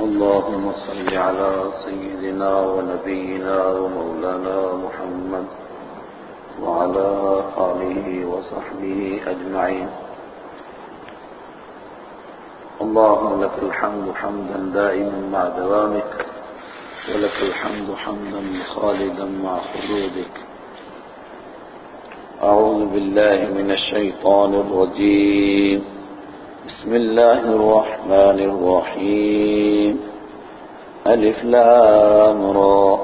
اللهم صل على سيدنا ونبينا ومولانا محمد وعلى آله وصحبه أجمعين. اللهم لك الحمد حمدا دائما مع دوامك ولك الحمد حمدا خالدا مع خلودك. أعوذ بالله من الشيطان الرجيم. بسم الله الرحمن الرحيم. ألف لام را.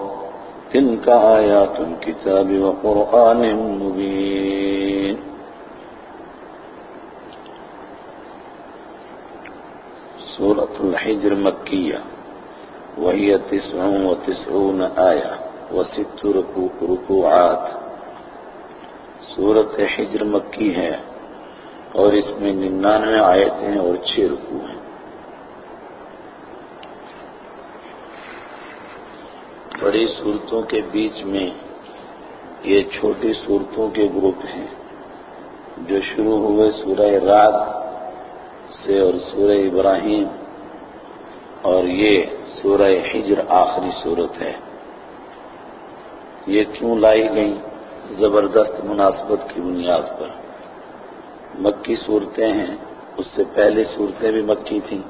تلك آيات الكتاب وقرآن مبين. سورة الحجر مكية. وهي تسع وتسعون آية وست ركوعات. سورة حجر مکی ہے اور اس میں ننانوے آیتیں ہیں اور چھ رکو ہیں۔ بڑی صورتوں کے بیچ میں یہ چھوٹی صورتوں کے گروپ ہیں۔ جو شروع ہوئے سورہ رات سے اور سورہ ابراہیم اور یہ سورہ حجر آخری صورت ہے۔ یہ کیوں لائی گئی زبردست مناسبت کی بنیاد پر۔ مکی صورتیں ہیں، اس سے پہلے صورتیں بھی مکی تھیں،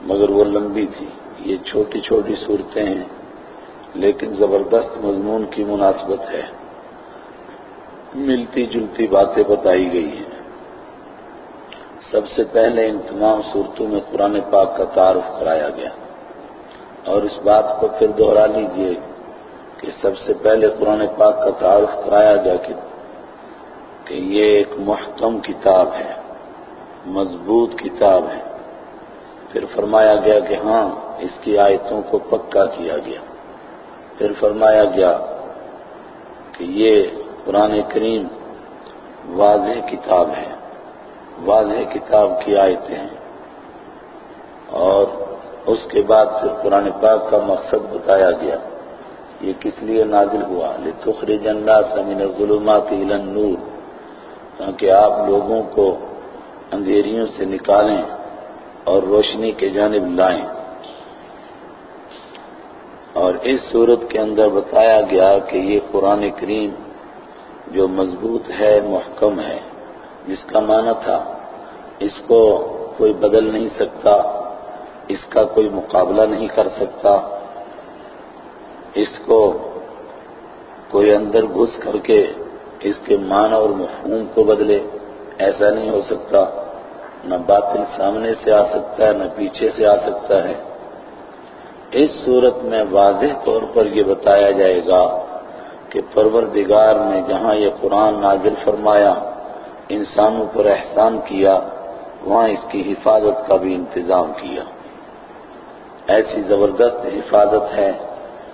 مگر وہ لمبی تھی یہ چھوٹی چھوٹی صورتیں ہیں، لیکن زبردست مضمون کی مناسبت ہے۔ ملتی جلتی باتیں بتائی گئی ہیں۔ سب سے پہلے ان تمام صورتوں میں قرآن پاک کا تعارف کرایا گیا۔ اور اس بات کو پھر دوہرا لیجیے کہ سب سے پہلے قرآن پاک کا تعارف کرایا گیا کہ کہ یہ ایک محکم کتاب ہے، مضبوط کتاب ہے۔ پھر فرمایا گیا کہ ہاں اس کی آیتوں کو پکا کیا گیا۔ پھر فرمایا گیا کہ یہ قرآن کریم واضح کتاب ہے۔ واضح کتاب کی آیتیں ہیں۔ اور اس کے بعد پھر قرآن پاک کا مقصد بتایا گیا۔ یہ کس لیے نازل ہوا؟ لتخرج الناس من الظلمات الى النور۔ تاکہ آپ لوگوں کو اندھیریوں سے نکالیں اور روشنی کے جانب لائیں۔ اور اس صورت کے اندر بتایا گیا کہ یہ قرآن کریم جو مضبوط ہے، محکم ہے، جس کا معنی تھا، اس کو کوئی بدل نہیں سکتا، اس کا کوئی مقابلہ نہیں کر سکتا، اس کو کوئی اندر گھس کر کے اس کے معنی اور مفہوم کو بدلے۔ ایسا نہیں ہو سکتا، نہ باطل سامنے سے آ سکتا ہے، نہ پیچھے سے آ سکتا ہے۔ اس صورت میں واضح طور پر یہ بتایا جائے گا کہ پروردگار نے جہاں یہ قرآن نازل فرمایا، انسانوں پر احسان کیا، وہاں اس کی حفاظت کا بھی انتظام کیا۔ ایسی زبردست حفاظت ہے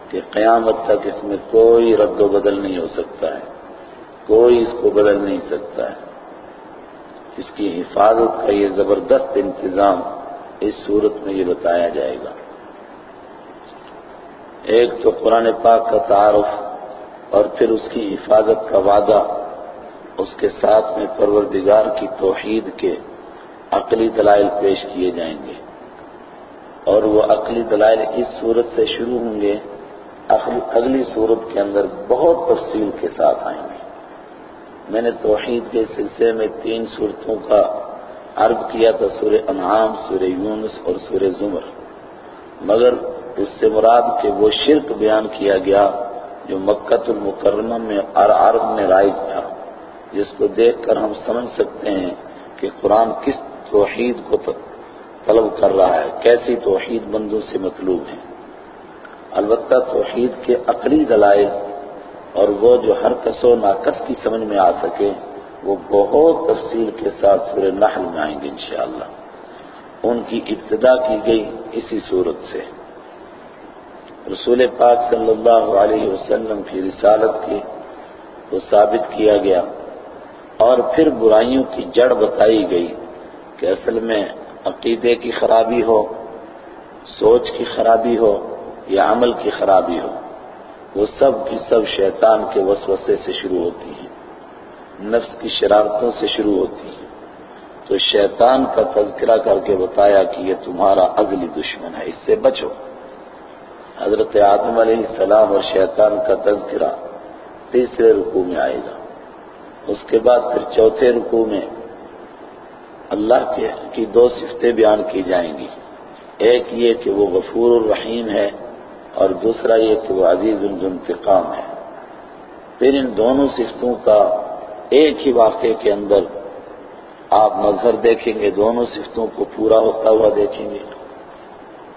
کہ قیامت تک اس میں کوئی رد و بدل نہیں ہو سکتا ہے۔ کوئی اس کو بدل نہیں سکتا ہے۔ اس کی حفاظت کا یہ زبردست انتظام اس صورت میں یہ بتایا جائے گا۔ ایک تو قرآن پاک کا تعارف اور پھر اس کی حفاظت کا وعدہ، اس کے ساتھ میں پروردگار کی توحید کے عقلی دلائل پیش کیے جائیں گے۔ اور وہ عقلی دلائل اس صورت سے شروع ہوں گے اگلی صورت کے اندر بہت تفصیل کے ساتھ آئیں گے۔ میں نے توحید کے سلسلے میں تین صورتوں کا عرض کیا تھا، سورہ انعام، سورہ یونس اور سورہ زمر۔ مگر اس سے مراد کہ وہ شرک بیان کیا گیا جو مکت المکرمہ میں عرب میں رائج تھا، جس کو دیکھ کر ہم سمجھ سکتے ہیں کہ قرآن کس توحید کو طلب کر رہا ہے، کیسی توحید بندوں سے مطلوب ہے۔ البتہ توحید کے عقلی دلائل اور وہ جو ہر کس و ناقص کی سمجھ میں آ سکے، وہ بہت تفصیل کے ساتھ سورہ نحل میں آئیں گے انشاءاللہ۔ ان کی ابتدا کی گئی اسی صورت سے۔ رسول پاک صلی اللہ علیہ وسلم کی رسالت کی کو ثابت کیا گیا۔ اور پھر برائیوں کی جڑ بتائی گئی کہ اصل میں عقیدے کی خرابی ہو، سوچ کی خرابی ہو یا عمل کی خرابی ہو۔ وہ سب کی سب شیطان کے وسوسے سے شروع ہوتی ہیں، نفس کی شرارتوں سے شروع ہوتی ہیں۔ تو شیطان کا تذکرہ کر کے بتایا کہ یہ تمہارا اگلی دشمن ہے، اس سے بچو۔ حضرت آدم علیہ السلام اور شیطان کا تذکرہ تیسرے رکوع میں آئے گا۔ اس کے بعد پھر چوتھے رکوع میں اللہ کے کی دو صفتیں بیان کی جائیں گی۔ ایک یہ کہ وہ غفور الرحیم ہے اور دوسرا یہ کہ وہ عزیز الانتقام ہے۔ پھر ان دونوں صفتوں کا ایک ہی واقعے کے اندر آپ مظہر دیکھیں گے، دونوں صفتوں کو پورا ہوتا ہوا دیکھیں گے۔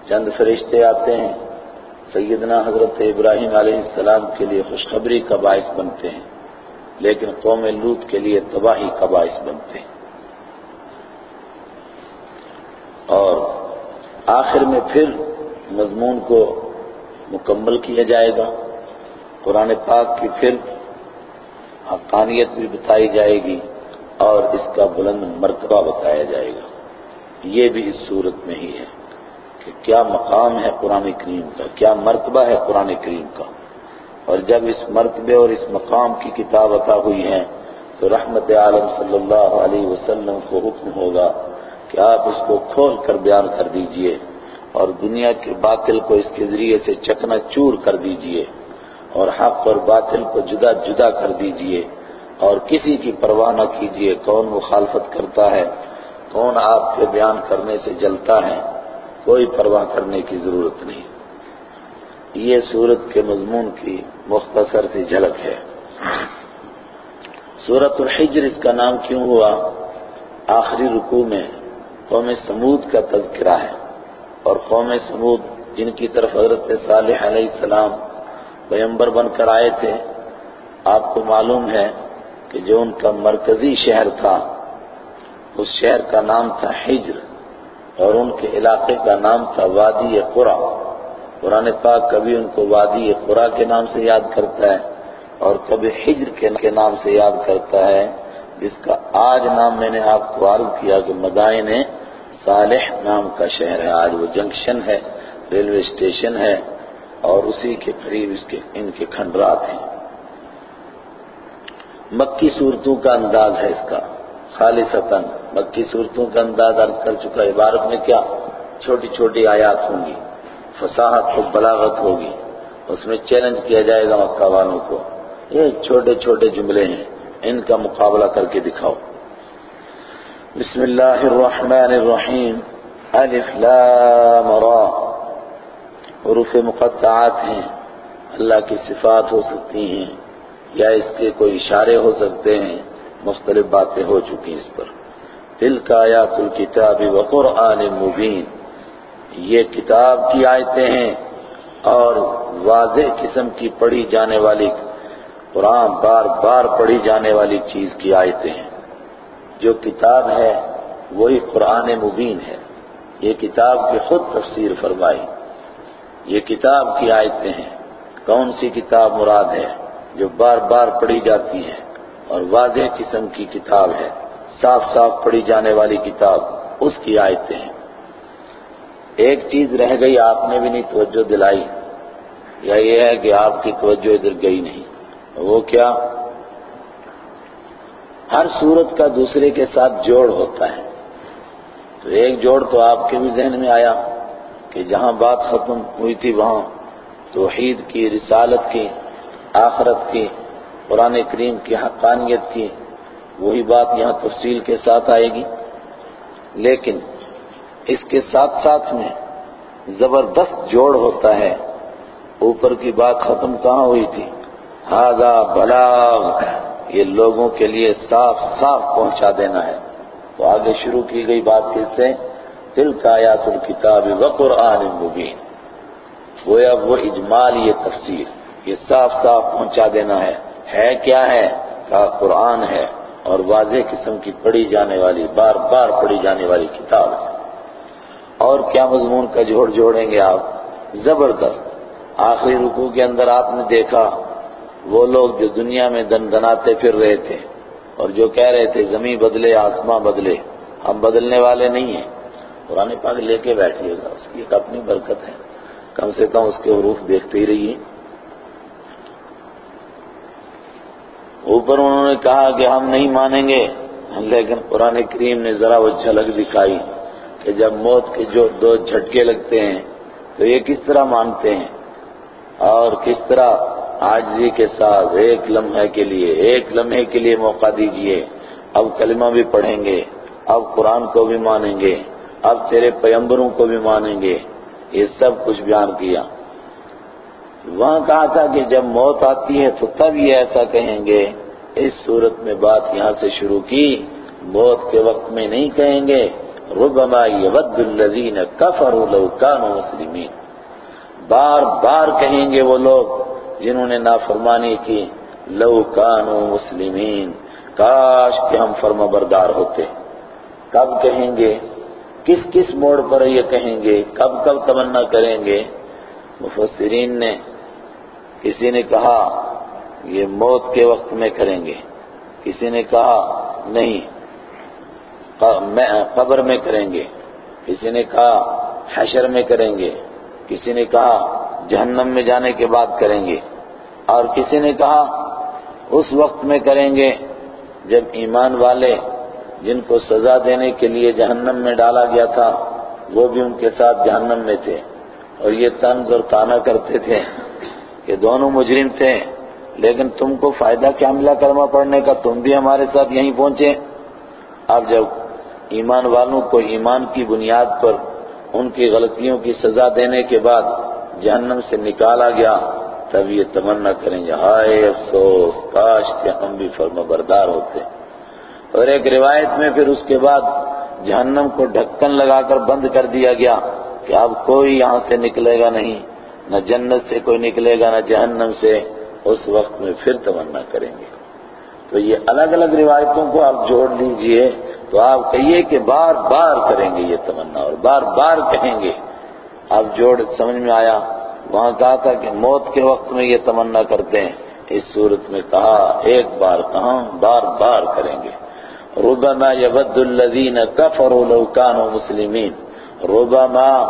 چند فرشتے آتے ہیں، سیدنا حضرت ابراہیم علیہ السلام کے لیے خوشخبری کا باعث بنتے ہیں، لیکن قوم لوت کے لیے تباہی کا باعث بنتے ہیں۔ اور آخر میں پھر مضمون کو مکمل کیا جائے گا۔ قرآن پاک کی پھر حقانیت بھی بتائی جائے گی اور اس کا بلند مرتبہ بتایا جائے گا۔ یہ بھی اس صورت میں ہی ہے کہ کیا مقام ہے قرآن کریم کا، کیا مرتبہ ہے قرآن کریم کا۔ اور جب اس مرتبے اور اس مقام کی کتاب عطا ہوئی ہے تو رحمت عالم صلی اللہ علیہ وسلم کو حکم ہوگا کہ آپ اس کو کھول کر بیان کر دیجیے۔ اور دنیا کے باطل کو اس کے ذریعے سے چکنا چور کر دیجیے اور حق اور باطل کو جدا جدا کر دیجیے اور کسی کی پرواہ نہ کیجیے کون مخالفت کرتا ہے، کون آپ کے بیان کرنے سے جلتا ہے، کوئی پرواہ کرنے کی ضرورت نہیں۔ یہ سورت کے مضمون کی مختصر سی جھلک ہے۔ سورت الحجر اس کا نام کیوں ہوا؟ آخری رکوع میں قوم سمود کا تذکرہ ہے۔ اور قوم سمود جن کی طرف حضرت صالح علیہ السلام پیمبر بن کر آئے تھے، آپ کو معلوم ہے کہ جو ان کا مرکزی شہر تھا، اس شہر کا نام تھا حجر اور ان کے علاقے کا نام تھا وادی قرا قرآن پاک کبھی ان کو وادی قرا کے نام سے یاد کرتا ہے اور کبھی حجر کے نام سے یاد کرتا ہے، جس کا آج نام میں نے آپ کو عرض کیا کہ مدائن صالح نام کا شہر ہے۔ آج وہ جنکشن ہے، ریلوے اسٹیشن ہے اور اسی کے قریب اس کے، ان کے کھنڈرات ہیں۔ مکی صورتوں کا انداز ہے اس کا۔ خالصتاً مکی صورتوں کا انداز عرض کر چکا عبارت میں کیا؟ چھوٹی چھوٹی آیات ہوں گی۔ فصاحت و بلاغت ہوگی۔ اس میں چیلنج کیا جائے گا مکہ والوں کو۔ یہ چھوٹے چھوٹے جملے ہیں۔ ان کا مقابلہ کر کے دکھاؤ۔ بسم اللہ الرحمن الرحیم الف لام را. حروف مقطعات ہیں. اللہ کی صفات ہو سکتی ہیں یا اس کے کوئی اشارے ہو سکتے ہیں. مختلف باتیں ہو چکی اس پر. دل کا آیات الکتاب وقرآن مبین. یہ کتاب کی آیتیں ہیں اور واضح قسم کی پڑھی جانے والی قرآن بار بار پڑھی جانے والی چیز کی آیتیں ہیں. جو کتاب ہے وہی قرآن مبین ہے۔ یہ کتاب کی خود تفسیر فرمائی۔ یہ کتاب کی آیتیں ہیں۔ کون سی کتاب مراد ہے جو بار بار پڑھی جاتی ہے اور واضح قسم کی کتاب ہے۔ صاف صاف پڑھی جانے والی کتاب اس کی آیتیں ہیں۔ ایک چیز رہ گئی، آپ نے بھی نہیں توجہ دلائی۔ یا یہ ہے کہ آپ کی توجہ ادھر گئی نہیں۔ وہ کیا؟ ہر صورت کا دوسرے کے ساتھ جوڑ ہوتا ہے۔ تو ایک جوڑ تو آپ کے بھی ذہن میں آیا کہ جہاں بات ختم ہوئی تھی وہاں توحید کی، رسالت کی، آخرت کی، قرآن کریم کی حقانیت کی، وہی بات یہاں تفصیل کے ساتھ آئے گی۔ لیکن اس کے ساتھ ساتھ میں زبردست جوڑ ہوتا ہے۔ اوپر کی بات ختم کہاں ہوئی تھی؟ ہاضا بلاغ۔ یہ لوگوں کے لیے صاف صاف پہنچا دینا ہے۔ تو آگے شروع کی گئی بات کس سے دل کا آیات الکتاب وقرآن مبین۔ گویا وہ اجمال یہ تفسیر، یہ صاف صاف پہنچا دینا ہے۔ ہے کیا ہے؟ کہا قرآن ہے۔ اور واضح قسم کی پڑھی جانے والی، بار بار پڑھی جانے والی کتاب ہے۔ اور کیا مضمون کا جوڑ جوڑیں گے آپ؟ زبردست۔ آخری رکوع کے اندر آپ نے دیکھا وہ لوگ جو دنیا میں دن دناتے پھر رہے تھے اور جو کہہ رہے تھے زمین بدلے، آسماں بدلے، ہم بدلنے والے نہیں ہیں۔ قرآن پاک لے کے بیٹھیے گا، اس کی ایک اپنی برکت ہے۔ کم سے کم اس کے حروف دیکھتے ہی رہیے۔ اوپر انہوں نے کہا کہ ہم نہیں مانیں گے، لیکن قرآن کریم نے ذرا وہ جھلک دکھائی کہ جب موت کے جو دو جھٹکے لگتے ہیں تو یہ کس طرح مانتے ہیں اور کس طرح آجزی کے ساتھ ایک لمحے کے لیے، ایک لمحے کے لیے موقع دیجیے۔ اب کلمہ بھی پڑھیں گے، اب قرآن کو بھی مانیں گے، اب تیرے پیمبروں کو بھی مانیں گے۔ یہ سب کچھ بیان کیا۔ وہاں کہا تھا کہ جب موت آتی ہے تو تب یہ ایسا کہیں گے۔ اس صورت میں بات یہاں سے شروع کی۔ موت کے وقت میں نہیں کہیں گے۔ ربما یود الذین کفروا لو کانوا مسلمین۔ بار بار کہیں گے وہ لوگ جنہوں نے نافرمانی کی، لو کانوا مسلمین، کاش کہ ہم فرما بردار ہوتے۔ کب کہیں گے؟ کس کس موڑ پر یہ کہیں گے؟ کب کب تمنا کریں گے؟ مفسرین نے کسی نے کہا، یہ موت کے وقت میں کریں گے۔ کسی نے کہا، نہیں، قبر میں کریں گے۔ کسی نے کہا، حشر میں کریں گے۔ کسی نے کہا جہنم میں جانے کے بعد کریں گے اور کسی نے کہا اس وقت میں کریں گے جب ایمان والے جن کو سزا دینے کے لیے جہنم میں ڈالا گیا تھا، وہ بھی ان کے ساتھ جہنم میں تھے۔ اور یہ طنز اور تانا کرتے تھے کہ دونوں مجرم تھے۔ لیکن تم کو فائدہ کیا ملا کلمہ پڑھنے کا؟ تم بھی ہمارے ساتھ یہیں پہنچے۔ اب جب ایمان والوں کو ایمان کی بنیاد پر ان کی غلطیوں کی سزا دینے کے بعد جہنم سے نکالا گیا، تب یہ تمنا کریں گے، ہائے افسوس، کاش کہ ہم بھی فرما بردار ہوتے۔ اور ایک روایت میں پھر اس کے بعد جہنم کو ڈھکن لگا کر بند کر دیا گیا کہ اب کوئی یہاں سے نکلے گا نہیں، نہ جنت سے کوئی نکلے گا، نہ جہنم سے۔ اس وقت میں پھر تمنا کریں گے۔ تو یہ الگ الگ روایتوں کو آپ جوڑ لیجیے تو آپ کہیے کہ بار بار کریں گے یہ تمنا اور بار بار کہیں گے۔ آپ جوڑ سمجھ میں آیا؟ وہاں کہا تھا کہ موت کے وقت میں یہ تمنا کرتے ہیں۔ اس صورت میں کہا ایک بار کہاں؟ بار بار کریں گے۔ ربما یبد الذین کفروا لو كانوا مسلمین۔ ربما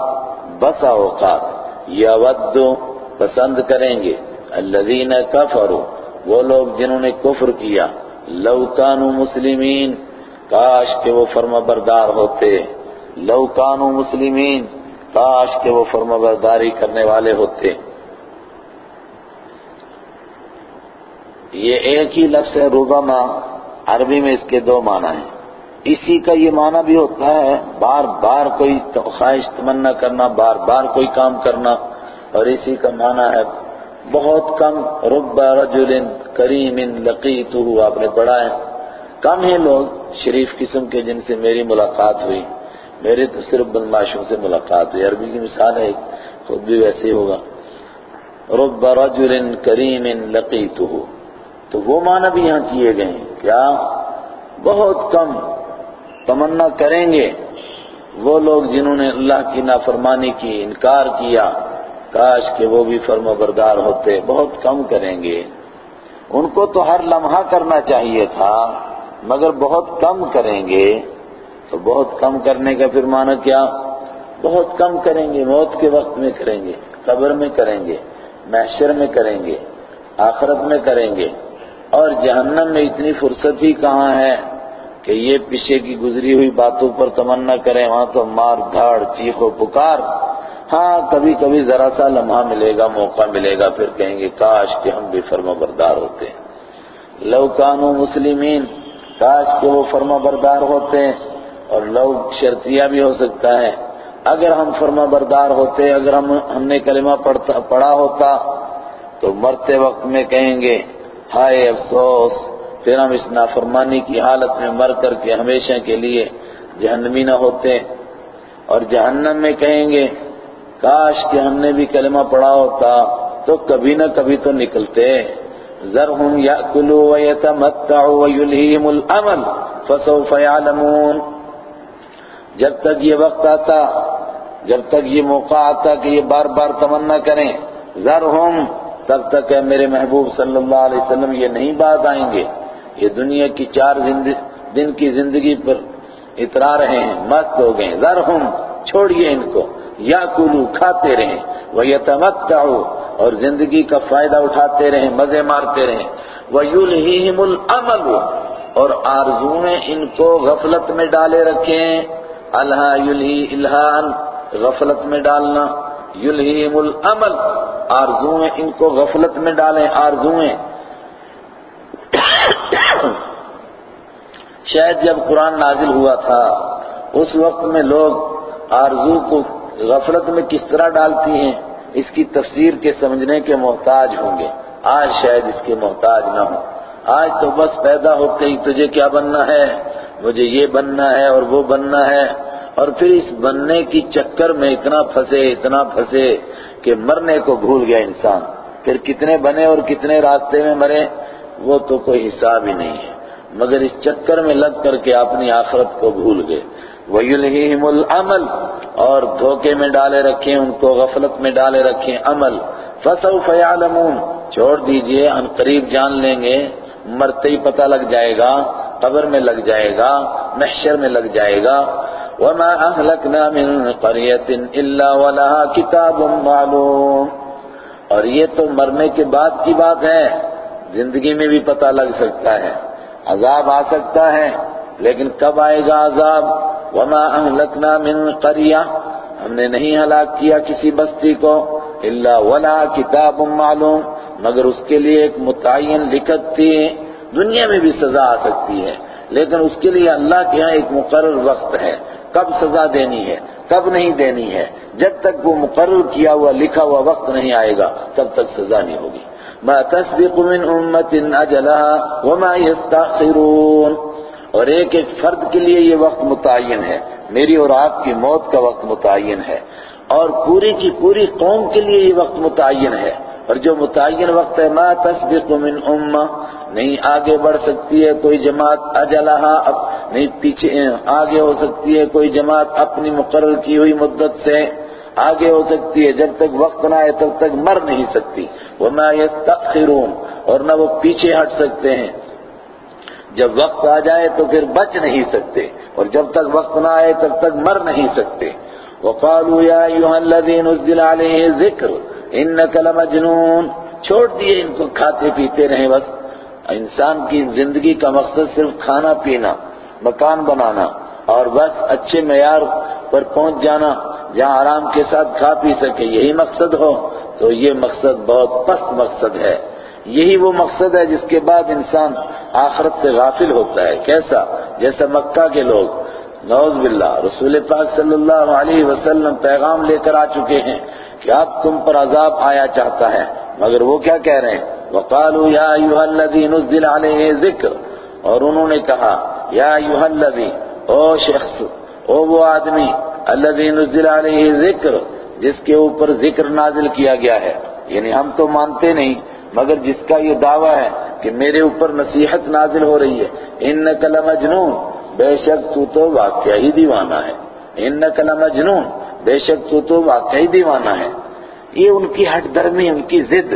بسا اوقات۔ یود پسند کریں گے۔ الذین کفروا۔ وہ لوگ جنہوں نے کفر کیا۔ لو كانوا مسلمین، کاش کہ وہ فرما بردار ہوتے۔ لو كانوا مسلمین، کاش کہ وہ فرما برداری کرنے والے ہوتے۔ یہ ایک ہی لفظ ہے ربما عربی میں اس کے دو معنی ہیں۔ اسی کا یہ معنی بھی ہوتا ہے، بار بار کوئی خواہش تمنا کرنا، بار بار کوئی کام کرنا۔ اور اسی کا معنی ہے بہت کم، رب رجل کریم لقیتہ آپ نے پڑھا ہے۔ کم ہیں لوگ شریف قسم کے جن سے میری ملاقات ہوئی۔ میرے تو صرف بدماشوں سے ملاقات ہوئی۔ عربی کی مثال ہے، خود بھی ویسے ہوگا۔ رب رجل کریم لقیتہ تو وہ معنی بھی یہاں کیے گئے ہیں۔ کیا؟ بہت کم۔ تمنا کریں گے۔ وہ لوگ جنہوں نے اللہ کی نافرمانی کی، انکار کیا۔ کاش کہ وہ بھی فرم بردار ہوتے، بہت کم کریں گے۔ ان کو تو ہر لمحہ کرنا چاہیے تھا، مگر بہت کم کریں گے۔ تو بہت کم کرنے کا پھر معنی کیا؟ بہت کم کریں گے، موت کے وقت میں کریں گے، قبر میں کریں گے، محشر میں کریں گے، آخرت میں کریں گے۔ اور جہنم میں اتنی فرصت ہی کہاں ہے کہ یہ پیچھے کی گزری ہوئی باتوں پر تمنا کریں۔ وہاں تو مار دھاڑ، چیخ و پکار ہاں کبھی کبھی ذرا سا لمحہ ملے گا، موقع ملے گا، پھر کہیں گے، کاش کہ ہم بھی فرما بردار ہوتے لو کانو مسلمین، کاش کہ وہ فرما بردار ہوتے اور لو شرطیہ بھی ہو سکتا ہے۔ اگر ہم فرما بردار ہوتے، اگر ہم ہم نے کلمہ پڑھا ہوتا، تو مرتے وقت میں کہیں گے، ہائے افسوس، پھر ہم اس نافرمانی کی حالت میں مر کر کے ہمیشہ کے لیے جہنمی نہ ہوتے۔ اور جہنم میں کہیں گے کاش کہ ہم نے بھی کلمہ پڑھا ہوتا تو کبھی نہ کبھی تو نکلتے۔ ذرہم یأکلوا ویتمتعوا ویلہیم العمل فسوف یعلمون۔ جب تک یہ وقت آتا، جب تک یہ موقع آتا کہ یہ بار بار تمنا کریں، ذرہم، تب تک ہے میرے محبوب صلی اللہ علیہ وسلم یہ نہیں بات آئیں گے۔ یہ دنیا کی چار دن کی زندگی پر اترا رہے ہیں، مست ہو گئے۔ ذرہم، چھوڑیے ان کو۔ یا کلو کھاتے رہیں وہ یتمتعوا اور زندگی کا فائدہ اٹھاتے رہیں، مزے مارتے رہیں وہ وَيُلْهِهِمُ الْعَمَلُ اور آرزویں ان کو غفلت میں ڈالے رکھیں۔ الہا یلہی الہان، غفلت میں ڈالنا۔ یلہیم العمل آرزویں ان کو غفلت میں ڈالیں، آرزویں۔ شاید جب قرآن نازل ہوا تھا، اس وقت میں لوگ آرزو کو غفلت میں کس طرح ڈالتی ہیں، اس کی تفسیر کے سمجھنے کے محتاج ہوں گے۔ آج شاید اس کے محتاج نہ ہوں۔ آج تو بس پیدا ہوتے ہی تجھے کیا بننا ہے؟ مجھے یہ بننا ہے اور وہ بننا ہے۔ اور پھر اس بننے کی چکر میں اتنا پھنسے اتنا پھنسے کہ مرنے کو بھول گیا انسان۔ پھر کتنے بنے اور کتنے راستے میں مرے، وہ تو کوئی حساب ہی نہیں ہے۔ مگر اس چکر میں لگ کر کے اپنی آخرت کو بھول گئے۔ وَيُلْهِهِمُ الْعَمَلِ اور دھوکے میں ڈالے رکھیں، ان کو غفلت میں ڈالے رکھیں، عمل۔ فَسَوْفَ يَعْلَمُونَ، چھوڑ دیجیے، ان قریب جان لیں گے، مرتے ہی پتہ لگ جائے گا، قبر میں لگ جائے گا، محشر میں لگ جائے گا۔ وَمَا أَهْلَكْنَا مِن قَرْيَةٍ إِلَّا وَلَهَا كِتَابٌ مَعْلُومٌ۔ اور یہ تو مرنے کے بعد کی بات ہے، زندگی میں بھی پتہ لگ سکتا ہے، عذاب آ سکتا ہے، لیکن کب آئے گا عذاب؟ وما اہلکنا من قریہ ہم نے نہیں ہلاک کیا کسی بستی کو الا ولا کتاب معلوم مگر اس کے لیے ایک متعین لکھت تھی۔ دنیا میں بھی سزا آ سکتی ہے، لیکن اس کے لیے اللہ کے ہاں ایک مقرر وقت ہے۔ کب سزا دینی ہے، کب نہیں دینی ہے۔ جب تک وہ مقرر کیا ہوا، لکھا ہوا وقت نہیں آئے گا، تب تک سزا نہیں ہوگی۔ ما تسبق من امت اجلها وما يستاخرون اور ایک ایک فرد کے لیے یہ وقت متعین ہے۔ میری اور آپ کی موت کا وقت متعین ہے۔ اور پوری کی پوری قوم کے لیے یہ وقت متعین ہے۔ اور جو متعین وقت ہے، ما تسبق من امہ نہیں آگے بڑھ سکتی ہے کوئی جماعت اجلہا نہیں پیچھے، آگے ہو سکتی ہے کوئی جماعت اپنی مقرر کی ہوئی مدت سے آگے ہو سکتی ہے۔ جب تک وقت نہ آئے تب تک مر نہیں سکتی۔ وما يستأخرون۔ اور نہ وہ پیچھے ہٹ سکتے ہیں۔ جب وقت آ جائے تو پھر بچ نہیں سکتے اور جب تک وقت نہ آئے تب تک مر نہیں سکتے۔ وقالوا يا ايها الذين نزل عليه الذكر انك لمجنون۔ چھوڑ دیے ان کو کھاتے پیتے رہیں بس۔ انسان کی زندگی کا مقصد صرف کھانا پینا، مکان بنانا اور بس اچھے معیار پر پہنچ جانا، جہاں آرام کے ساتھ کھا پی سکے، یہی مقصد ہو۔ تو یہ مقصد بہت پست مقصد ہے۔ یہی وہ مقصد ہے جس کے بعد انسان آخرت سے غافل ہوتا ہے۔ کیسا؟ جیسا مکہ کے لوگ۔ نوز باللہ، رسول پاک صلی اللہ علیہ وسلم پیغام لے کر آ چکے ہیں کہ اب تم پر عذاب آیا چاہتا ہے۔ مگر وہ کیا کہہ رہے ہیں؟ وقالوا یا ایوہ الذی نزل علیہ ذکر اور انہوں نے کہا یا ایوہ الذی او شخص، او وہ آدمی، الذي نزل علیہ ذکر جس کے اوپر ذکر نازل کیا گیا ہے۔ یعنی ہم تو مانتے نہیں مگر جس کا یہ دعویٰ ہے کہ میرے اوپر نصیحت نازل ہو رہی ہے انک لمجنون، بے شک تو تو واقعی دیوانہ ہے۔ انک لمجنون، بے شک تو تو واقعی دیوانہ ہے۔ یہ ان کی ہٹ درمی ان کی ضد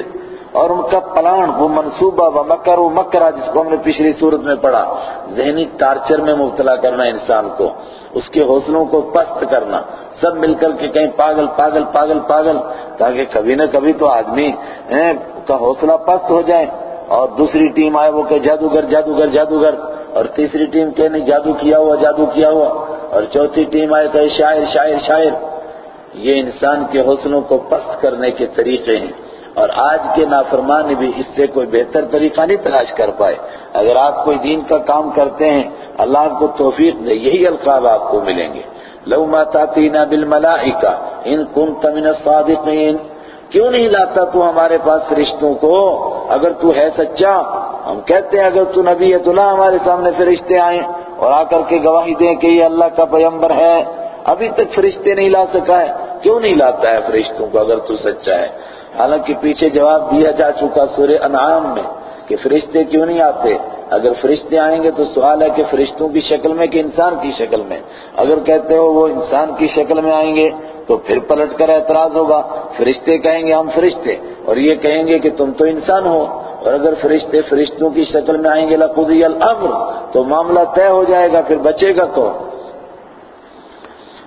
اور ان کا پلان وہ منصوبہ و مکر و مکرہ جس کو ہم نے پچھلی صورت میں پڑھا۔ ذہنی ٹارچر میں مبتلا کرنا انسان کو۔ اس کے حوصلوں کو پست کرنا، سب مل کر کے کہیں پاگل پاگل پاگل پاگل، تاکہ کبھی نہ کبھی تو آدمی کا حوصلہ پست ہو جائے۔ اور دوسری ٹیم آئے وہ کہ جادوگر جادوگر جادوگر، اور تیسری ٹیم کہ نہیں، جادو کیا ہوا، جادو کیا ہوا۔ اور چوتھی ٹیم آئے کہ شاعر شاعر شاعر۔ یہ انسان کے حوصلوں کو پست کرنے کے طریقے ہیں۔ اور آج کے نافرمان بھی اس سے کوئی بہتر طریقہ نہیں تلاش کر پائے۔ اگر آپ کوئی دین کا کام کرتے ہیں، اللہ کو توفیق دے، یہی القاب آپ کو ملیں گے۔ لو ما تاتینا بالملائکہ، ان کنت من الصادقین۔ کیوں نہیں لاتا تو ہمارے پاس فرشتوں کو؟ اگر تو ہے سچا، ہم کہتے ہیں اگر تو نبی ہے تو لا ہمارے سامنے فرشتے آئیں اور آ کر کے گواہی دیں کہ یہ اللہ کا پیمبر ہے، ابھی تک فرشتے نہیں لا سکا ہے۔ کیوں نہیں لاتا ہے فرشتوں کو اگر تو سچا ہے؟ حالانکہ پیچھے جواب دیا جا چکا سورہ انعام میں کہ فرشتے کیوں نہیں آتے؟ اگر فرشتے آئیں گے تو سوال ہے کہ فرشتوں کی شکل میں کہ انسان کی شکل میں؟ اگر کہتے ہو وہ انسان کی شکل میں آئیں گے تو پھر پلٹ کر اعتراض ہوگا۔ فرشتے کہیں گے ہم فرشتے، اور یہ کہیں گے کہ تم تو انسان ہو۔ اور اگر فرشتے فرشتوں کی شکل میں آئیں گے، لقضی الامر، تو معاملہ طے ہو جائے گا، پھر بچے گا کون؟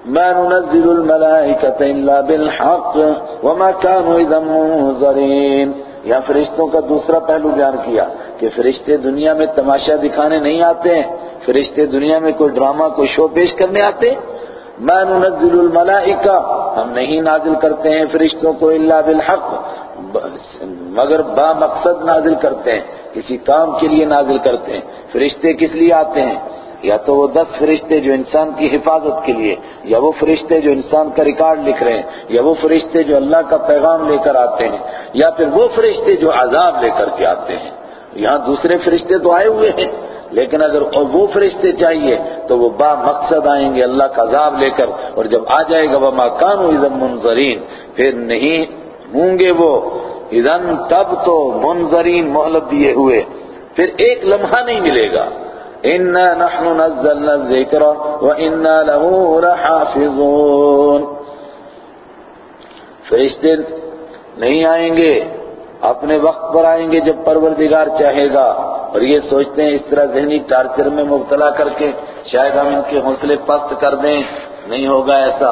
ما ننزل الملائكة إلا بالحق وما كانوا إذا منظرين. یا فرشتوں کا دوسرا پہلو بیان کیا کہ فرشتے دنیا میں تماشا دکھانے نہیں آتے ہیں فرشتے دنیا میں کوئی ڈرامہ، کوئی شو پیش کرنے آتے۔ ما ننزل الملائکہ، ہم نہیں نازل کرتے ہیں فرشتوں کو الا بالحق، مگر با مقصد نازل کرتے ہیں، کسی کام کے لیے نازل کرتے ہیں، فرشتے کس لیے آتے ہیں؟ یا تو وہ دس فرشتے جو انسان کی حفاظت کے لیے، یا وہ فرشتے جو انسان کا ریکارڈ لکھ رہے ہیں، یا وہ فرشتے جو اللہ کا پیغام لے کر آتے ہیں، یا پھر وہ فرشتے جو عذاب لے کر کے آتے ہیں۔ یہاں دوسرے فرشتے تو آئے ہوئے ہیں، لیکن اگر وہ فرشتے چاہیے تو وہ با مقصد آئیں گے اللہ کا عذاب لے کر، اور جب آ جائے گا وہ مکان ادم منظرین، پھر نہیں ہوں گے وہ۔ ادن تب تو منظرین مہلت دیے ہوئے، پھر ایک لمحہ نہیں ملے گا۔ انا نحن نزلنا الذکر وانا له لحافظون۔ فرشتے نہیں آئیں گے، اپنے وقت پر آئیں گے جب پروردگار چاہے گا۔ اور یہ سوچتے ہیں اس طرح ذہنی ٹارچر میں مبتلا کر کے شاید ہم ان کے حوصلے پست کر دیں۔ نہیں ہوگا ایسا۔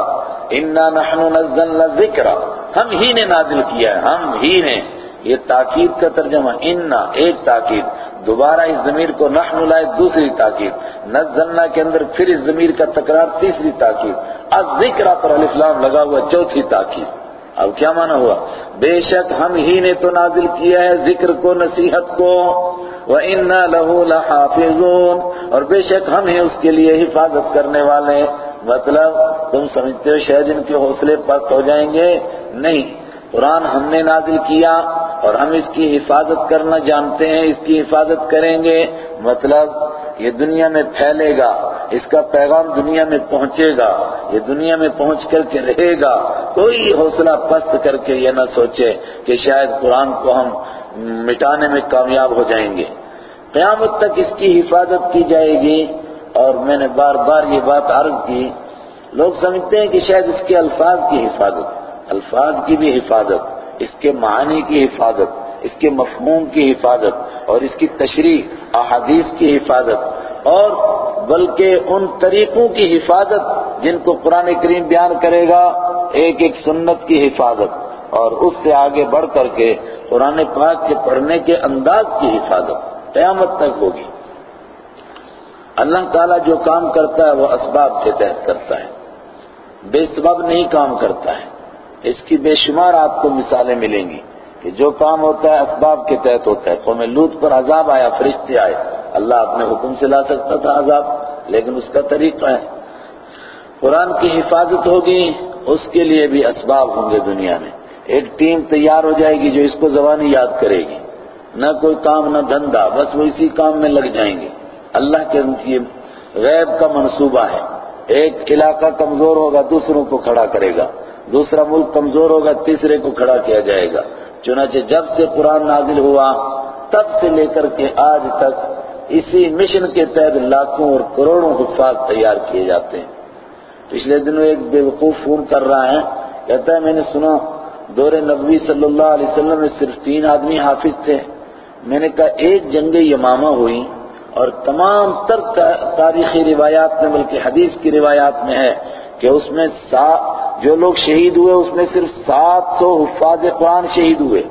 انا نحن نزلنا الذکر ہم ہی نے نازل کیا ہے، ہم ہی نے۔ یہ تاکید کا ترجمہ، انا، ایک تاکید۔ دوبارہ اس ضمیر کو نحن لائے دوسری تاکید۔ نزلنا کے اندر پھر اس ضمیر کا تکرار تیسری تاکید۔ الذکر پر الف لام لگا ہوا، چوتھی تاکید۔ اب کیا مانا ہوا؟ بے شک ہم ہی نے تو نازل کیا ہے ذکر کو، نصیحت کو۔ وَإِنَّا لَهُ لَحَافِظُونَ۔ اور بے شک ہم ہیں اس کے لیے حفاظت کرنے والے۔ مطلب تم سمجھتے ہو شاید ان کے حوصلے پست ہو جائیں گے؟ نہیں۔ قرآن ہم نے نازل کیا اور ہم اس کی حفاظت کرنا جانتے ہیں، اس کی حفاظت کریں گے۔ مطلب یہ دنیا میں پھیلے گا، اس کا پیغام دنیا میں پہنچے گا، یہ دنیا میں پہنچ کر کے رہے گا۔ کوئی حوصلہ پست کر کے یہ نہ سوچے کہ شاید قرآن کو ہم مٹانے میں کامیاب ہو جائیں گے۔ قیامت تک اس کی حفاظت کی جائے گی۔ اور میں نے بار بار یہ بات عرض کی، لوگ سمجھتے ہیں کہ شاید اس کے الفاظ کی حفاظت۔ الفاظ کی بھی حفاظت، اس کے معنی کی حفاظت، اس کے مفہوم کی حفاظت اور اس کی تشریح، احادیث کی حفاظت اور بلکہ ان طریقوں کی حفاظت جن کو قرآن کریم بیان کرے گا، ایک ایک سنت کی حفاظت اور اس سے آگے بڑھ کر کے قرآن پاک کے پڑھنے کے انداز کی حفاظت قیامت تک ہوگی۔ اللہ تعالیٰ جو کام کرتا ہے وہ اسباب کے تحت کرتا ہے، بے سبب نہیں کام کرتا ہے۔ اس کی بے شمار آپ کو مثالیں ملیں گی کہ جو کام ہوتا ہے اسباب کے تحت ہوتا ہے قوم لوت پر عذاب آیا، فرشتے آئے۔ اللہ اپنے حکم سے لا سکتا تھا عذاب، لیکن اس کا طریقہ ہے۔ قرآن کی حفاظت ہوگی، اس کے لیے بھی اسباب ہوں گے دنیا میں۔ ایک ٹیم تیار ہو جائے گی جو اس کو زبانی یاد کرے گی۔ نہ کوئی کام، نہ دھندا، بس وہ اسی کام میں لگ جائیں گے۔ اللہ کے یہ غیب کا منصوبہ ہے۔ ایک علاقہ کمزور ہوگا، دوسروں کو کھڑا کرے گا۔ دوسرا ملک کمزور ہوگا، تیسرے کو کھڑا کیا جائے گا۔ چنانچہ جب سے قرآن نازل ہوا، تب سے لے کر کے آج تک اسی مشن کے تحت لاکھوں اور کروڑوں حفاظ تیار کیے جاتے ہیں۔ پچھلے دنوں ایک بے وقوف فون کر رہا ہے، کہتا ہے، میں نے سنا، دور نبوی صلی اللہ علیہ وسلم میں صرف تین آدمی حافظ تھے۔ میں نے کہا، ایک جنگ یمامہ ہوئی اور تمام تر تاریخی روایات میں، بلکہ حدیث کی روایات میں ہے۔ کہ اس میں جو لوگ شہید ہوئے اس میں صرف سات سو حفاظ قرآن شہید ہوئے۔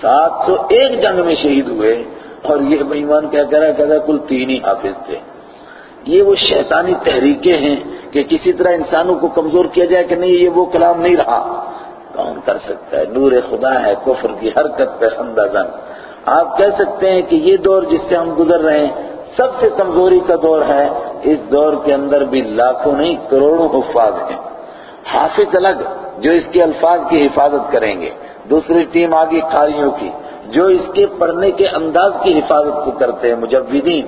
سات سو ایک جنگ میں شہید ہوئے۔ اور یہ بہیمان کیا کہہ رہا ہے کل تین ہی حافظ تھے۔ یہ وہ شیطانی تحریکیں ہیں کہ کسی طرح انسانوں کو کمزور کیا جائے کہ نہیں، یہ وہ کلام نہیں رہا۔ کون کر سکتا ہے؟ نور خدا ہے، کفر کی حرکت پہ اندازن آپ کہہ سکتے ہیں کہ یہ دور جس سے ہم گزر رہے ہیں، سب سے کمزوری کا دور ہے اس دور کے اندر بھی لاکھوں نہیں، کروڑوں حفاظ ہیں۔ حافظ الگ، جو اس کے الفاظ کی حفاظت کریں گے۔ دوسری ٹیم آگے قاریوں کی، جو اس کے پڑھنے کے انداز کی حفاظت کو کرتے ہیں مجودین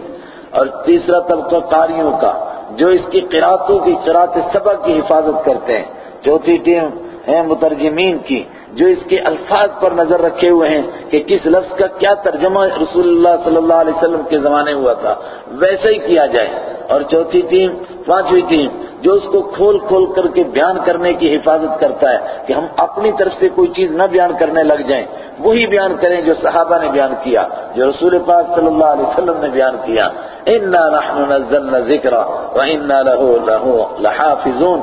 اور تیسرا طبقہ قاریوں کا، جو اس کی قراتوں کی قرات سبق کی حفاظت کرتے ہیں۔ چوتھی ٹیم ہے مترجمین کی، جو اس کے الفاظ پر نظر رکھے ہوئے ہیں کہ کس لفظ کا کیا ترجمہ رسول اللہ صلی اللہ علیہ وسلم کے زمانے ہوا تھا۔ ویسا ہی کیا جائے۔ اور چوتھی ٹیم، پانچویں ٹیم، جو اس کو کھول کھول کر کے بیان کرنے کی حفاظت کرتا ہے کہ ہم اپنی طرف سے کوئی چیز نہ بیان کرنے لگ جائیں، وہی بیان کریں جو صحابہ نے بیان کیا، جو رسول پاک صلی اللہ علیہ وسلم نے بیان کیا۔ اِنَّا نَحْنُ نَزَّلْنَا ذِكْرَ وَإِنَّا لَهُ لَهُ لَحَافِظُونَ۔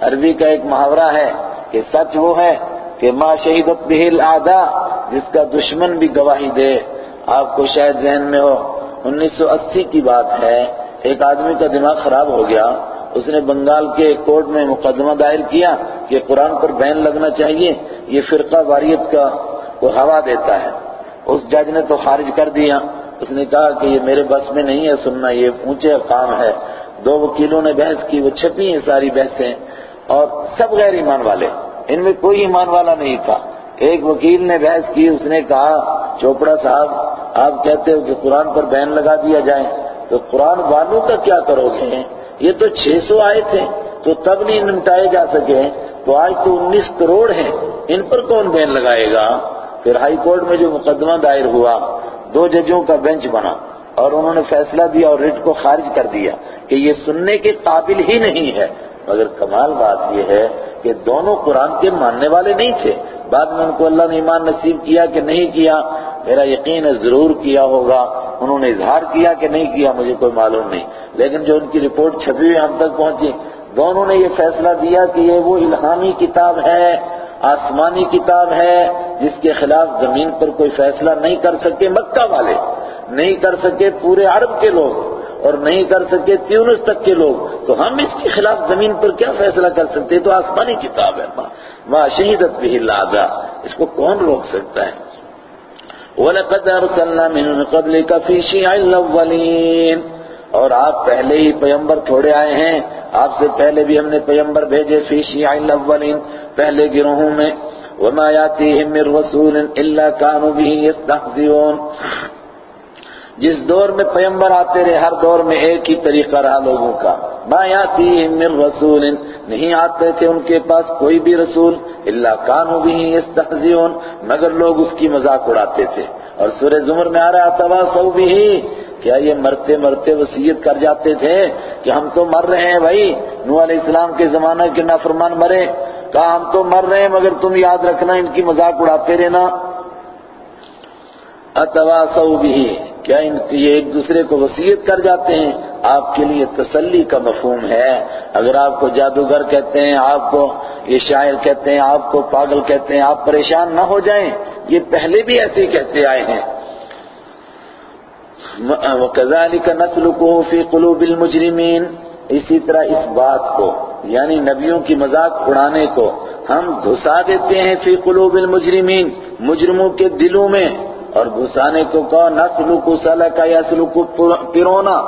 عربی کا ایک محاورہ ہے کہ سچ وہ ہے کہ ما شہیدت به العداء جس کا دشمن بھی گواہی دے۔ آپ کو شاید ذہن میں ہو، انیس سو اسی کی بات ہے ایک آدمی کا دماغ خراب ہو گیا، اس نے بنگال کے کورٹ میں مقدمہ دائر کیا کہ قرآن پر بین لگنا چاہیے، یہ فرقہ واریت کا وہ ہوا دیتا ہے۔ اس جج نے تو خارج کر دیا۔ اس نے کہا کہ یہ میرے بس میں نہیں ہے سننا، یہ اونچے کام ہے۔ دو وکیلوں نے بحث کی، وہ چھپی ہیں ساری بحثیں۔ اور سب غیر ایمان والے، ان میں کوئی ایمان والا نہیں تھا۔ ایک وکیل نے بحث کی، اس نے کہا، چوپڑا صاحب، آپ کہتے ہو کہ قرآن پر بین لگا دیا جائے۔ تو قرآن والوں کا کیا کرو گے؟ یہ تو چھ سو آئے تھے، تو تب نہیں نمٹائے جا سکے تو آج تو انیس کروڑ ہیں، ان پر کون بین لگائے گا؟ پھر ہائی کورٹ میں جو مقدمہ دائر ہوا، دو ججوں کا بینچ بنا اور انہوں نے فیصلہ دیا اور ریٹ کو خارج کر دیا کہ یہ سننے کے قابل ہی نہیں ہے۔ مگر کمال بات یہ ہے کہ دونوں قرآن کے ماننے والے نہیں تھے۔ بعد میں ان کو اللہ نے ایمان نصیب کیا کہ نہیں کیا میرا یقین ہے ضرور کیا ہوگا، انہوں نے اظہار کیا کہ نہیں کیا، مجھے کوئی معلوم نہیں۔ لیکن جو ان کی رپورٹ چھپی ہوئی ہم تک پہنچی، دونوں نے یہ فیصلہ دیا کہ یہ وہ الہامی کتاب ہے، آسمانی کتاب ہے، جس کے خلاف زمین پر کوئی فیصلہ نہیں کر سکے مکہ والے، نہیں کر سکے پورے عرب کے لوگ، اور نہیں کر سکے تیونس تک کے لوگ۔ تو ہم اس کے خلاف زمین پر کیا فیصلہ کر سکتے؟ تو آسمانی کتاب ہے۔ ماں شہیدت بھی لادا اس کو کون روک سکتا ہے؟ وَلَقَدْ أَرْسَلْنَا مِن قَبْلِكَ فِي شِيَعِ الْأَوَّلِينَ۔ اور آپ پہلے ہی پیمبر تھوڑے آئے ہیں۔ آپ سے پہلے بھی ہم نے پیمبر بھیجے فی شیع الاولین پہلے گروہوں میں۔ وَمَا یاتیہم من رسول إِلَّا كَانُوا بِهِ يستهزئون۔ جس دور میں پیمبر آتے رہے، ہر دور میں ایک ہی طریقہ رہا لوگوں کا۔ ما یاتیہم من رسول، نہیں آتے تھے ان کے پاس کوئی بھی رسول، الا كانوا به يستهزئون، مگر لوگ اس کی مذاق اڑاتے تھے۔ اور سورہ زمر میں آ رہا تھا سو بھی کیا یہ مرتے مرتے وسیعت کر جاتے تھے کہ ہم تو مر رہے ہیں بھائی؟ نو علیہ السلام کے زمانہ کے نافرمان مرے۔ کہا، ہم تو مر رہے ہیں، مگر تم یاد رکھنا، ان کی مذاق اڑاتے رہنا۔ اتواسو بھی کیا یہ ایک دوسرے کو وسیعت کر جاتے ہیں؟ آپ کے لیے تسلی کا مفہوم ہے۔ اگر آپ کو جادوگر کہتے ہیں، آپ کو یہ شاعر کہتے ہیں، آپ کو پاگل کہتے ہیں، آپ پریشان نہ ہو جائیں۔ یہ پہلے بھی ایسے ہی کہتے آئے ہیں۔ وَكَذَلِكَ نَسْلُكُهُ فِي قُلُوبِ الْمُجْرِمِينَ۔ اسی طرح اس بات کو یعنی نبیوں کی مذاق اڑانے کو، ہم گھسا دیتے ہیں فی قلوب المجرمین، مجرموں کے دلوں میں۔ اور گھسانے کو کہو نسلک سلک یا سلوک پرونا۔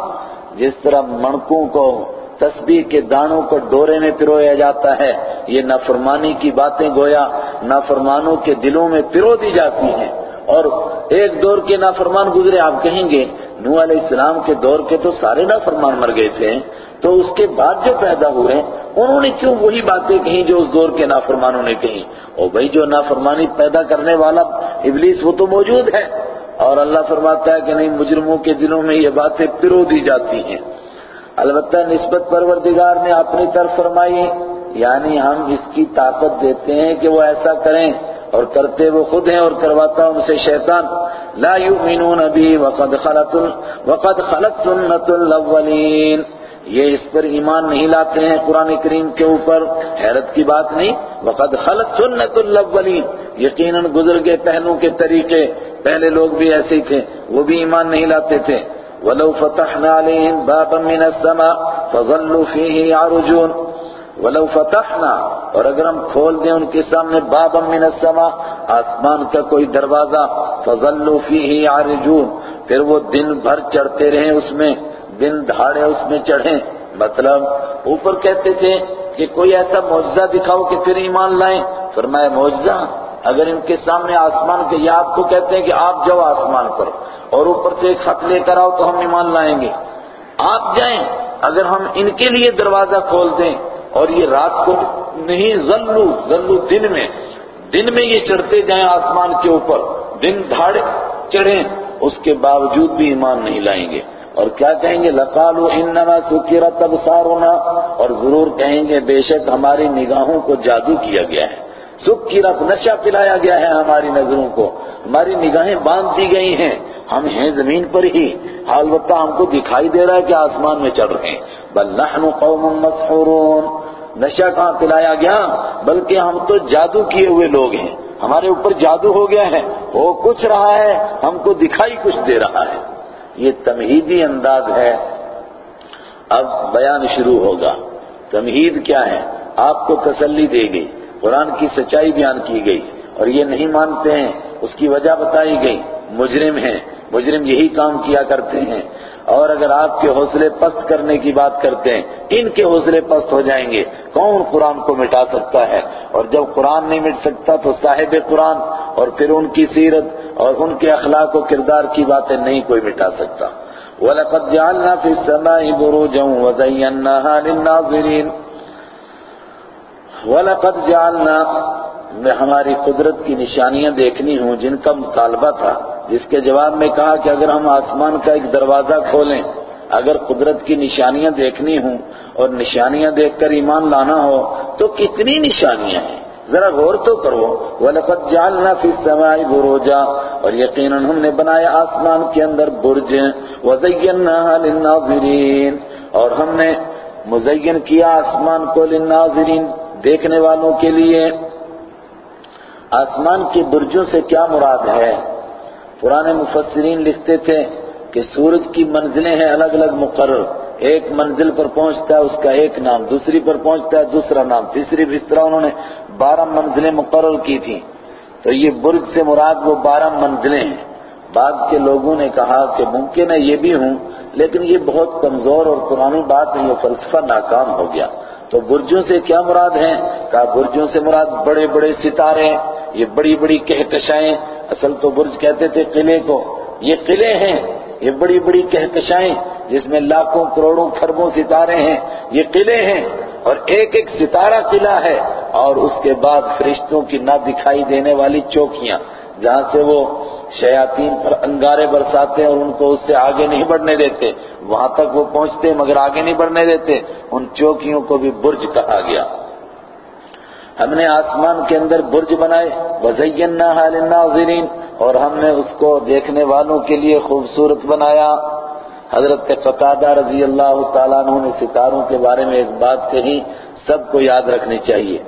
جس طرح مڑکوں کو، تسبیح کے دانوں کو ڈورے میں پرویا جاتا ہے، یہ نافرمانی کی باتیں گویا نافرمانوں کے دلوں میں پرو دی جاتی ہیں۔ اور ایک دور کے نافرمان گزرے، آپ کہیں گے نو علیہ السلام کے دور کے تو سارے نافرمان مر گئے تھے۔ تو اس کے بعد جو پیدا ہوئے انہوں نے کیوں وہی باتیں کہیں جو اس دور کے نافرمانوں نے کہیں؟ اور بھائی، جو نافرمانی پیدا کرنے والا ابلیس وہ تو موجود ہے۔ اور اللہ فرماتا ہے کہ نہیں، مجرموں کے دلوں میں یہ باتیں پرو دی جاتی ہیں۔ البتہ نسبت پروردگار نے اپنی طرف فرمائی یعنی ہم اس کی طاقت دیتے ہیں کہ وہ ایسا کریں اور کرتے وہ خود ہیں اور کرواتا ان سے شیطان۔ لا یؤمنون بھی وقد خلط وقد خلط سنت الاولین۔ یہ اس پر ایمان نہیں لاتے ہیں قرآن کریم کے اوپر، حیرت کی بات نہیں، وقد خلط سنت الاولین، یقیناً گزر گئے پہلوں کے طریقے، پہلے لوگ بھی ایسے ہی تھے، وہ بھی ایمان نہیں لاتے تھے۔ وَلَوْ فَتَحْنَا عَلَيْهِمْ بَابًا مِّنَ السَّمَاءِ فَظَلُّوا فِيهِ يَعْرُجُونَ۔ ولو فتحنا، اور اگر ہم کھول دیں ان کے سامنے بابا من السماء، آسمان کا کوئی دروازہ، فظلوا فیہ عارجون پھر وہ دن بھر چڑھتے رہیں اس میں۔ دن دھاڑے اس میں چڑھیں۔ مطلب اوپر کہتے تھے کہ کوئی ایسا معجزہ دکھاؤ کہ پھر ایمان لائیں۔ فرمایا، معجزہ، اگر ان کے سامنے آسمان کے یا آپ کو کہتے ہیں کہ آپ جاؤ آسمان پر اور اوپر سے ایک خط لے کر آؤ تو ہم ایمان لائیں گے۔ آپ جائیں، اگر ہم ان کے لیے دروازہ کھول دیں۔ اور یہ رات کو نہیں ذلو ذلو دن میں۔ دن میں یہ چڑھتے جائیں آسمان کے اوپر۔ دن دھاڑے چڑھیں، اس کے باوجود بھی ایمان نہیں لائیں گے۔ اور کیا کہیں گے؟ لقالو انما سکرت ابصارنا اور ضرور کہیں گے، بے شک ہماری نگاہوں کو جادو کیا گیا ہے۔ سکرت نشہ پلایا گیا ہے ہماری نظروں کو۔ ہماری نگاہیں باندھ دی گئی ہیں۔ ہم ہیں زمین پر ہی۔ البتہ ہم کو دکھائی دے رہا ہے کہ آسمان میں چڑھ رہے ہیں۔ بل نحن قوم مسحورون۔ نشہ کہاں پلایا گیا؟ بلکہ ہم تو جادو کیے ہوئے لوگ ہیں۔ ہمارے اوپر جادو ہو گیا ہے۔ وہ کچھ رہا ہے۔ ہم کو دکھائی کچھ دے رہا ہے۔ یہ تمہیدی انداز ہے۔ اب بیان شروع ہوگا۔ تمہید کیا ہے؟ آپ کو تسلی دے گئی۔ قرآن کی سچائی بیان کی گئی۔ اور یہ نہیں مانتے ہیں، اس کی وجہ بتائی گئی۔ مجرم ہیں۔ مجرم یہی کام کیا کرتے ہیں۔ اور اگر آپ کے حوصلے پست کرنے کی بات کرتے ہیں، ان کے حوصلے پست ہو جائیں گے۔ کون قرآن کو مٹا سکتا ہے؟ اور جب قرآن نہیں مٹ سکتا تو صاحب قرآن اور پھر ان کی سیرت اور ان کے اخلاق و کردار کی باتیں نہیں کوئی مٹا سکتا۔ وَلَقَدْ جَعَلْنَا فِي السَّمَاءِ بُرُوجًا وَزَيَّنَّاهَا لِلنَّاظِرِينَ۔ وَلَقَدْ جَعَلْنَا، میں ہماری قدرت کی نشانیاں دیکھنی ہوں، جن کا مطالبہ تھا، جس کے جواب میں کہا کہ اگر ہم آسمان کا ایک دروازہ کھولیں، اگر قدرت کی نشانیاں دیکھنی ہوں اور نشانیاں دیکھ کر ایمان لانا ہو، تو کتنی نشانیاں ہیں؟ ذرا غور تو کرو۔ وَلَقَدْ جَعَلْنَا فِي السَّمَاءِ بُرُوجًا۔ اور یقیناً ہم نے بنایا آسمان کے اندر برج وَزَيَّنَّاهَا لِلنَّاظِرِينَ۔ اور ہم نے مزین کیا آسمان کو للناظرین دیکھنے والوں کے لیے۔ آسمان کے برجوں سے کیا مراد ہے؟ پرانے مفسرین لکھتے تھے کہ سورج کی منزلیں ہیں الگ الگ مقرر۔ ایک منزل پر پہنچتا ہے، اس کا ایک نام، دوسری پر پہنچتا ہے، دوسرا نام، تیسری اس طرح انہوں نے بارہ منزلیں مقرر کی تھیں۔ تو یہ برج سے مراد وہ بارہ منزلیں ہیں۔ بعد کے لوگوں نے کہا کہ ممکن ہے یہ بھی ہوں، لیکن یہ بہت کمزور اور پرانی بات ہے، یہ فلسفہ ناکام ہو گیا۔ تو برجوں سے کیا مراد ہیں؟ کہا برجوں سے مراد بڑے بڑے ستارے یہ بڑی بڑی کہکشائیں۔ اصل تو برج کہتے تھے قلعے کو۔ یہ قلعے ہیں، یہ بڑی بڑی کہکشائیں۔ جس میں لاکھوں کروڑوں خربوں ستارے ہیں، یہ قلعے ہیں، اور ایک ایک ستارہ قلعہ ہے، اور اس کے بعد فرشتوں کی نہ دکھائی دینے والی چوکیاں، جہاں سے وہ شیاطین پر انگارے برساتے ہیں اور ان کو اس سے آگے نہیں بڑھنے دیتے۔ وہاں تک وہ پہنچتے مگر آگے نہیں بڑھنے دیتے۔ ان چوکیوں کو بھی برج کہا گیا۔ ہم نے آسمان کے اندر برج بنائے۔ وَزَيَّنَّاهَا لِلنَّاظِرِينَ، اور ہم نے اس کو دیکھنے والوں کے لیے خوبصورت بنایا۔ حضرت قطادہ رضی اللہ تعالیٰ عنہ نے ستاروں کے بارے میں ایک بات کہی، سب کو یاد رکھنی چاہیے۔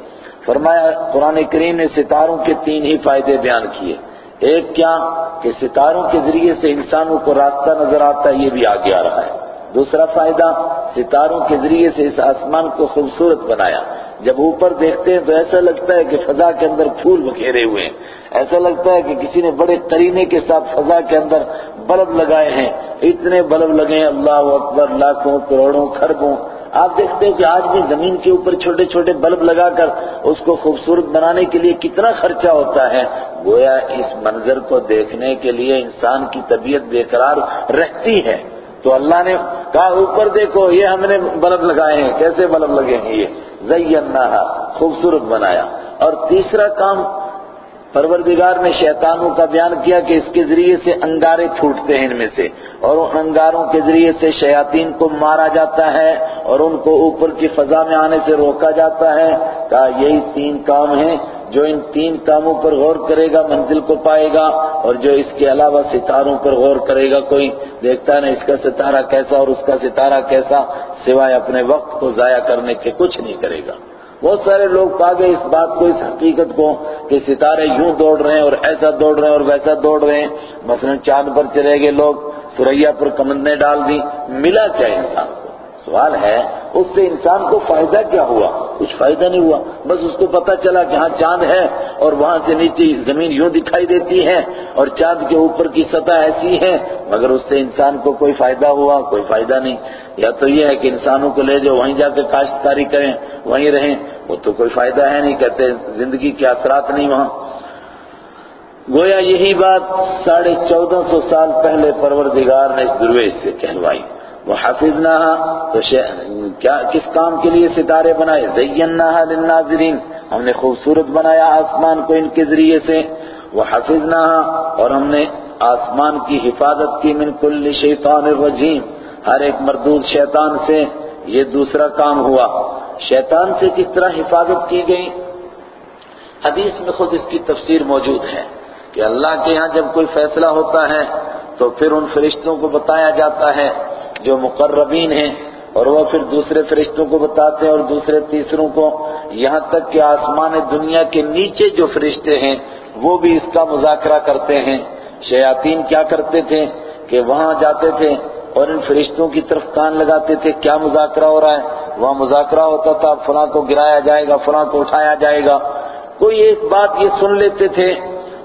فرمایا، قرآن کریم نے ستاروں کے تین ہی فائدے بیان کیے۔ ایک کیا؟ کہ ستاروں کے ذریعے سے انسانوں کو راستہ نظر آتا ہے، یہ بھی آگے آ رہا ہے۔ دوسرا فائدہ، ستاروں کے ذریعے سے اس آسمان کو خوبصورت بنایا۔ جب اوپر دیکھتے ہیں تو ایسا لگتا ہے کہ فضا کے اندر پھول بکھیرے ہوئے ہیں۔ ایسا لگتا ہے کہ کسی نے بڑے کرینے کے ساتھ فضا کے اندر بلب لگائے ہیں۔ اتنے بلب لگے ہیں، اللہ اکبر، لاکھوں، کروڑوں خربوں آپ دیکھتے ہیں کہ آج بھی زمین کے اوپر چھوٹے چھوٹے بلب لگا کر اس کو خوبصورت بنانے کے لیے کتنا خرچہ ہوتا ہے۔ گویا اس منظر کو دیکھنے کے لیے انسان کی طبیعت بےقرار رہتی ہے۔ تو اللہ نے کہا اوپر دیکھو، یہ ہم نے بلب لگائے ہیں۔ کیسے بلب لگے ہیں؟ یہ زیناہا خوبصورت بنایا۔ اور تیسرا کام، پروردگار نے شیطانوں کا بیان کیا کہ اس کے ذریعے سے انگارے پھوٹتے ہیں ان میں سے۔ اور ان انگاروں کے ذریعے سے شیاطین کو مارا جاتا ہے اور ان کو اوپر کی فضا میں آنے سے روکا جاتا ہے۔ کہا، یہی تین کام ہیں۔ جو ان تین کاموں پر غور کرے گا، منزل کو پائے گا، اور جو اس کے علاوہ ستاروں پر غور کرے گا، کوئی دیکھتا ہے نا اس کا ستارہ کیسا اور اس کا ستارہ کیسا، سوائے اپنے وقت کو ضائع کرنے کے کچھ نہیں کرے گا۔ بہت سارے لوگ پا گئے اس بات کو، اس حقیقت کو، کہ ستارے یوں دوڑ رہے ہیں اور ایسا دوڑ رہے ہیں اور ویسا دوڑ رہے ہیں۔ مثلا چاند پر چلے گئے لوگ، سریا پر کمندیں ڈال دی ملا کیا انسان؟ سوال ہے، اس سے انسان کو فائدہ کیا ہوا؟ کچھ فائدہ نہیں ہوا۔ بس اس کو پتا چلا کہ ہاں چاند ہے اور وہاں سے نیچے زمین یوں دکھائی دیتی ہے اور چاند کے اوپر کی سطح ایسی ہے، مگر اس سے انسان کو کوئی فائدہ ہوا، کوئی فائدہ نہیں۔ یا تو یہ ہے کہ انسانوں کو لے جاؤ، وہیں جا کے کاشتکاری کریں، وہیں رہیں۔ وہ تو کوئی فائدہ ہے نہیں، کہتے زندگی کے اثرات نہیں وہاں۔ گویا یہی بات ساڑھے چودہ سو سال پہلے پروردگار نے اس درویش سے کہلوائی۔ وہ حافظ نہ تو کیا کس کام کے لیے ستارے بنائے؟ زیناہا للناظرین. ہم نے خوبصورت بنایا آسمان کو ان کے ذریعے سے. وہ حافظ نہ اور ہم نے آسمان کی حفاظت کی من کل شیطان الرجیم. ہر ایک مردود شیطان سے یہ دوسرا کام ہوا. شیطان سے کس طرح حفاظت کی گئی؟ حدیث میں خود اس کی تفسیر موجود ہے کہ اللہ کے ہاں جب کوئی فیصلہ ہوتا ہے، تو پھر ان فرشتوں کو بتایا جاتا ہے جو مقربین ہیں اور وہ پھر دوسرے فرشتوں کو بتاتے ہیں اور دوسرے تیسروں کو، یہاں تک کہ آسمان دنیا کے نیچے جو فرشتے ہیں، وہ بھی اس کا مذاکرہ کرتے ہیں۔ شیاطین کیا کرتے تھے؟ کہ وہاں جاتے تھے اور ان فرشتوں کی طرف کان لگاتے تھے، کیا مذاکرہ ہو رہا ہے؟ وہاں مذاکرہ ہوتا تھا، فلاں کو گرایا جائے گا، فلاں کو اٹھایا جائے گا۔ کوئی ایک بات یہ سن لیتے تھے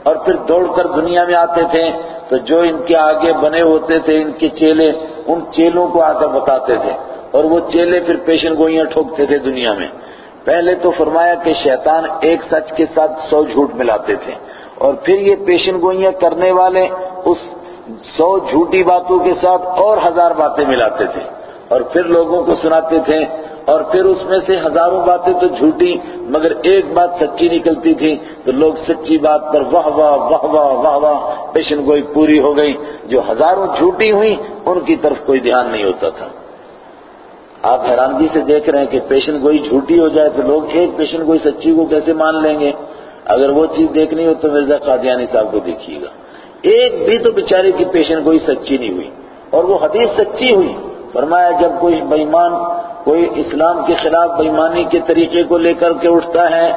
اور پھر دوڑ کر دنیا میں آتے تھے۔ تو جو ان کے آگے بنے ہوتے تھے، ان کے چیلے ان چیلوں کو آ کر بتاتے تھے اور وہ چیلے پھر پیشن گوئیاں ٹھوکتے تھے دنیا میں۔ پہلے تو فرمایا کہ شیطان ایک سچ کے ساتھ سو جھوٹ ملاتے تھے۔ اور پھر یہ پیشن گوئیاں کرنے والے اس سو جھوٹی باتوں کے ساتھ اور ہزار باتیں ملاتے تھے۔ اور پھر لوگوں کو سناتے تھے اور پھر اس میں سے ہزاروں باتیں تو جھوٹی، مگر ایک بات سچی نکلتی تھی تو لوگ سچی بات پر واہ واہ واہ واہ واہ واہ پیشن گوئی پوری ہو گئی۔ جو ہزاروں جھوٹی ہوئی، ان کی طرف کوئی دھیان نہیں ہوتا تھا۔ آپ حیرانگی سے دیکھ رہے ہیں کہ پیشن گوئی جھوٹی ہو جائے تو لوگ ایک پیشن گوئی سچی کو کیسے مان لیں گے؟ اگر وہ چیز دیکھنی ہو تو مرزا قادیانی صاحب کو دیکھیے گا۔ ایک بھی تو بیچارے کی پیشن گوئی سچی نہیں ہوئی، اور وہ حدیث سچی ہوئی۔ فرمایا جب کوئی بےمان کوئی اسلام کے خلاف بےمانی کے طریقے کو لے کر کے اٹھتا ہے،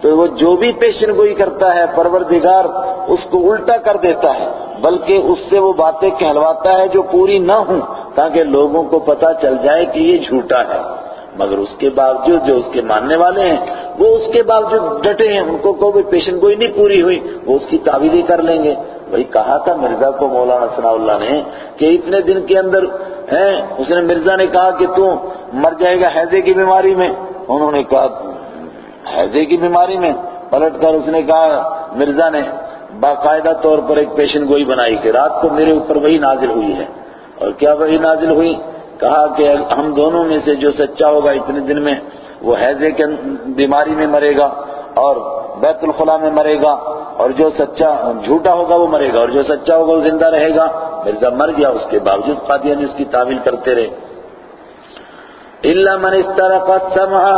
تو وہ جو بھی پیشن گوئی کرتا ہے، پروردگار اس کو الٹا کر دیتا ہے، بلکہ اس سے وہ باتیں کہلواتا ہے جو پوری نہ ہوں، تاکہ لوگوں کو پتا چل جائے کہ یہ جھوٹا ہے۔ مگر اس کے باوجود جو اس کے ماننے والے ہیں، وہ اس کے باوجود ڈٹے ہیں، ان کو کوئی پیشن گوئی نہیں پوری ہوئی، وہ اس کی تعویلی کر لیں گے۔ وہی کہا تھا مرزا کو مولانا ثناء اللہ نے کہ اتنے دن کے اندر، ہیں، اس نے مرزا نے کہا کہ تو مر جائے گا حیضے کی بیماری میں۔ انہوں نے کہا، حیضے کی بیماری میں؟ پلٹ کر اس نے کہا، مرزا نے باقاعدہ طور پر ایک پیشن گوئی بنائی کہ رات کو میرے اوپر وہی نازل ہوئی ہے۔ اور کیا وہی نازل ہوئی؟ کہا کہ ہم دونوں میں سے جو سچا ہوگا اتنے دن میں، وہ حیضے کے بیماری میں مرے گا۔ اور بیت الخلا میں مرے گا اور جو سچا جھوٹا ہوگا وہ مرے گا اور جو سچا ہوگا وہ زندہ رہے گا۔ مرزا مر گیا، اس کے باوجود قادیانی اس کی تعویل کرتے رہے۔ اللہ من استرق السمع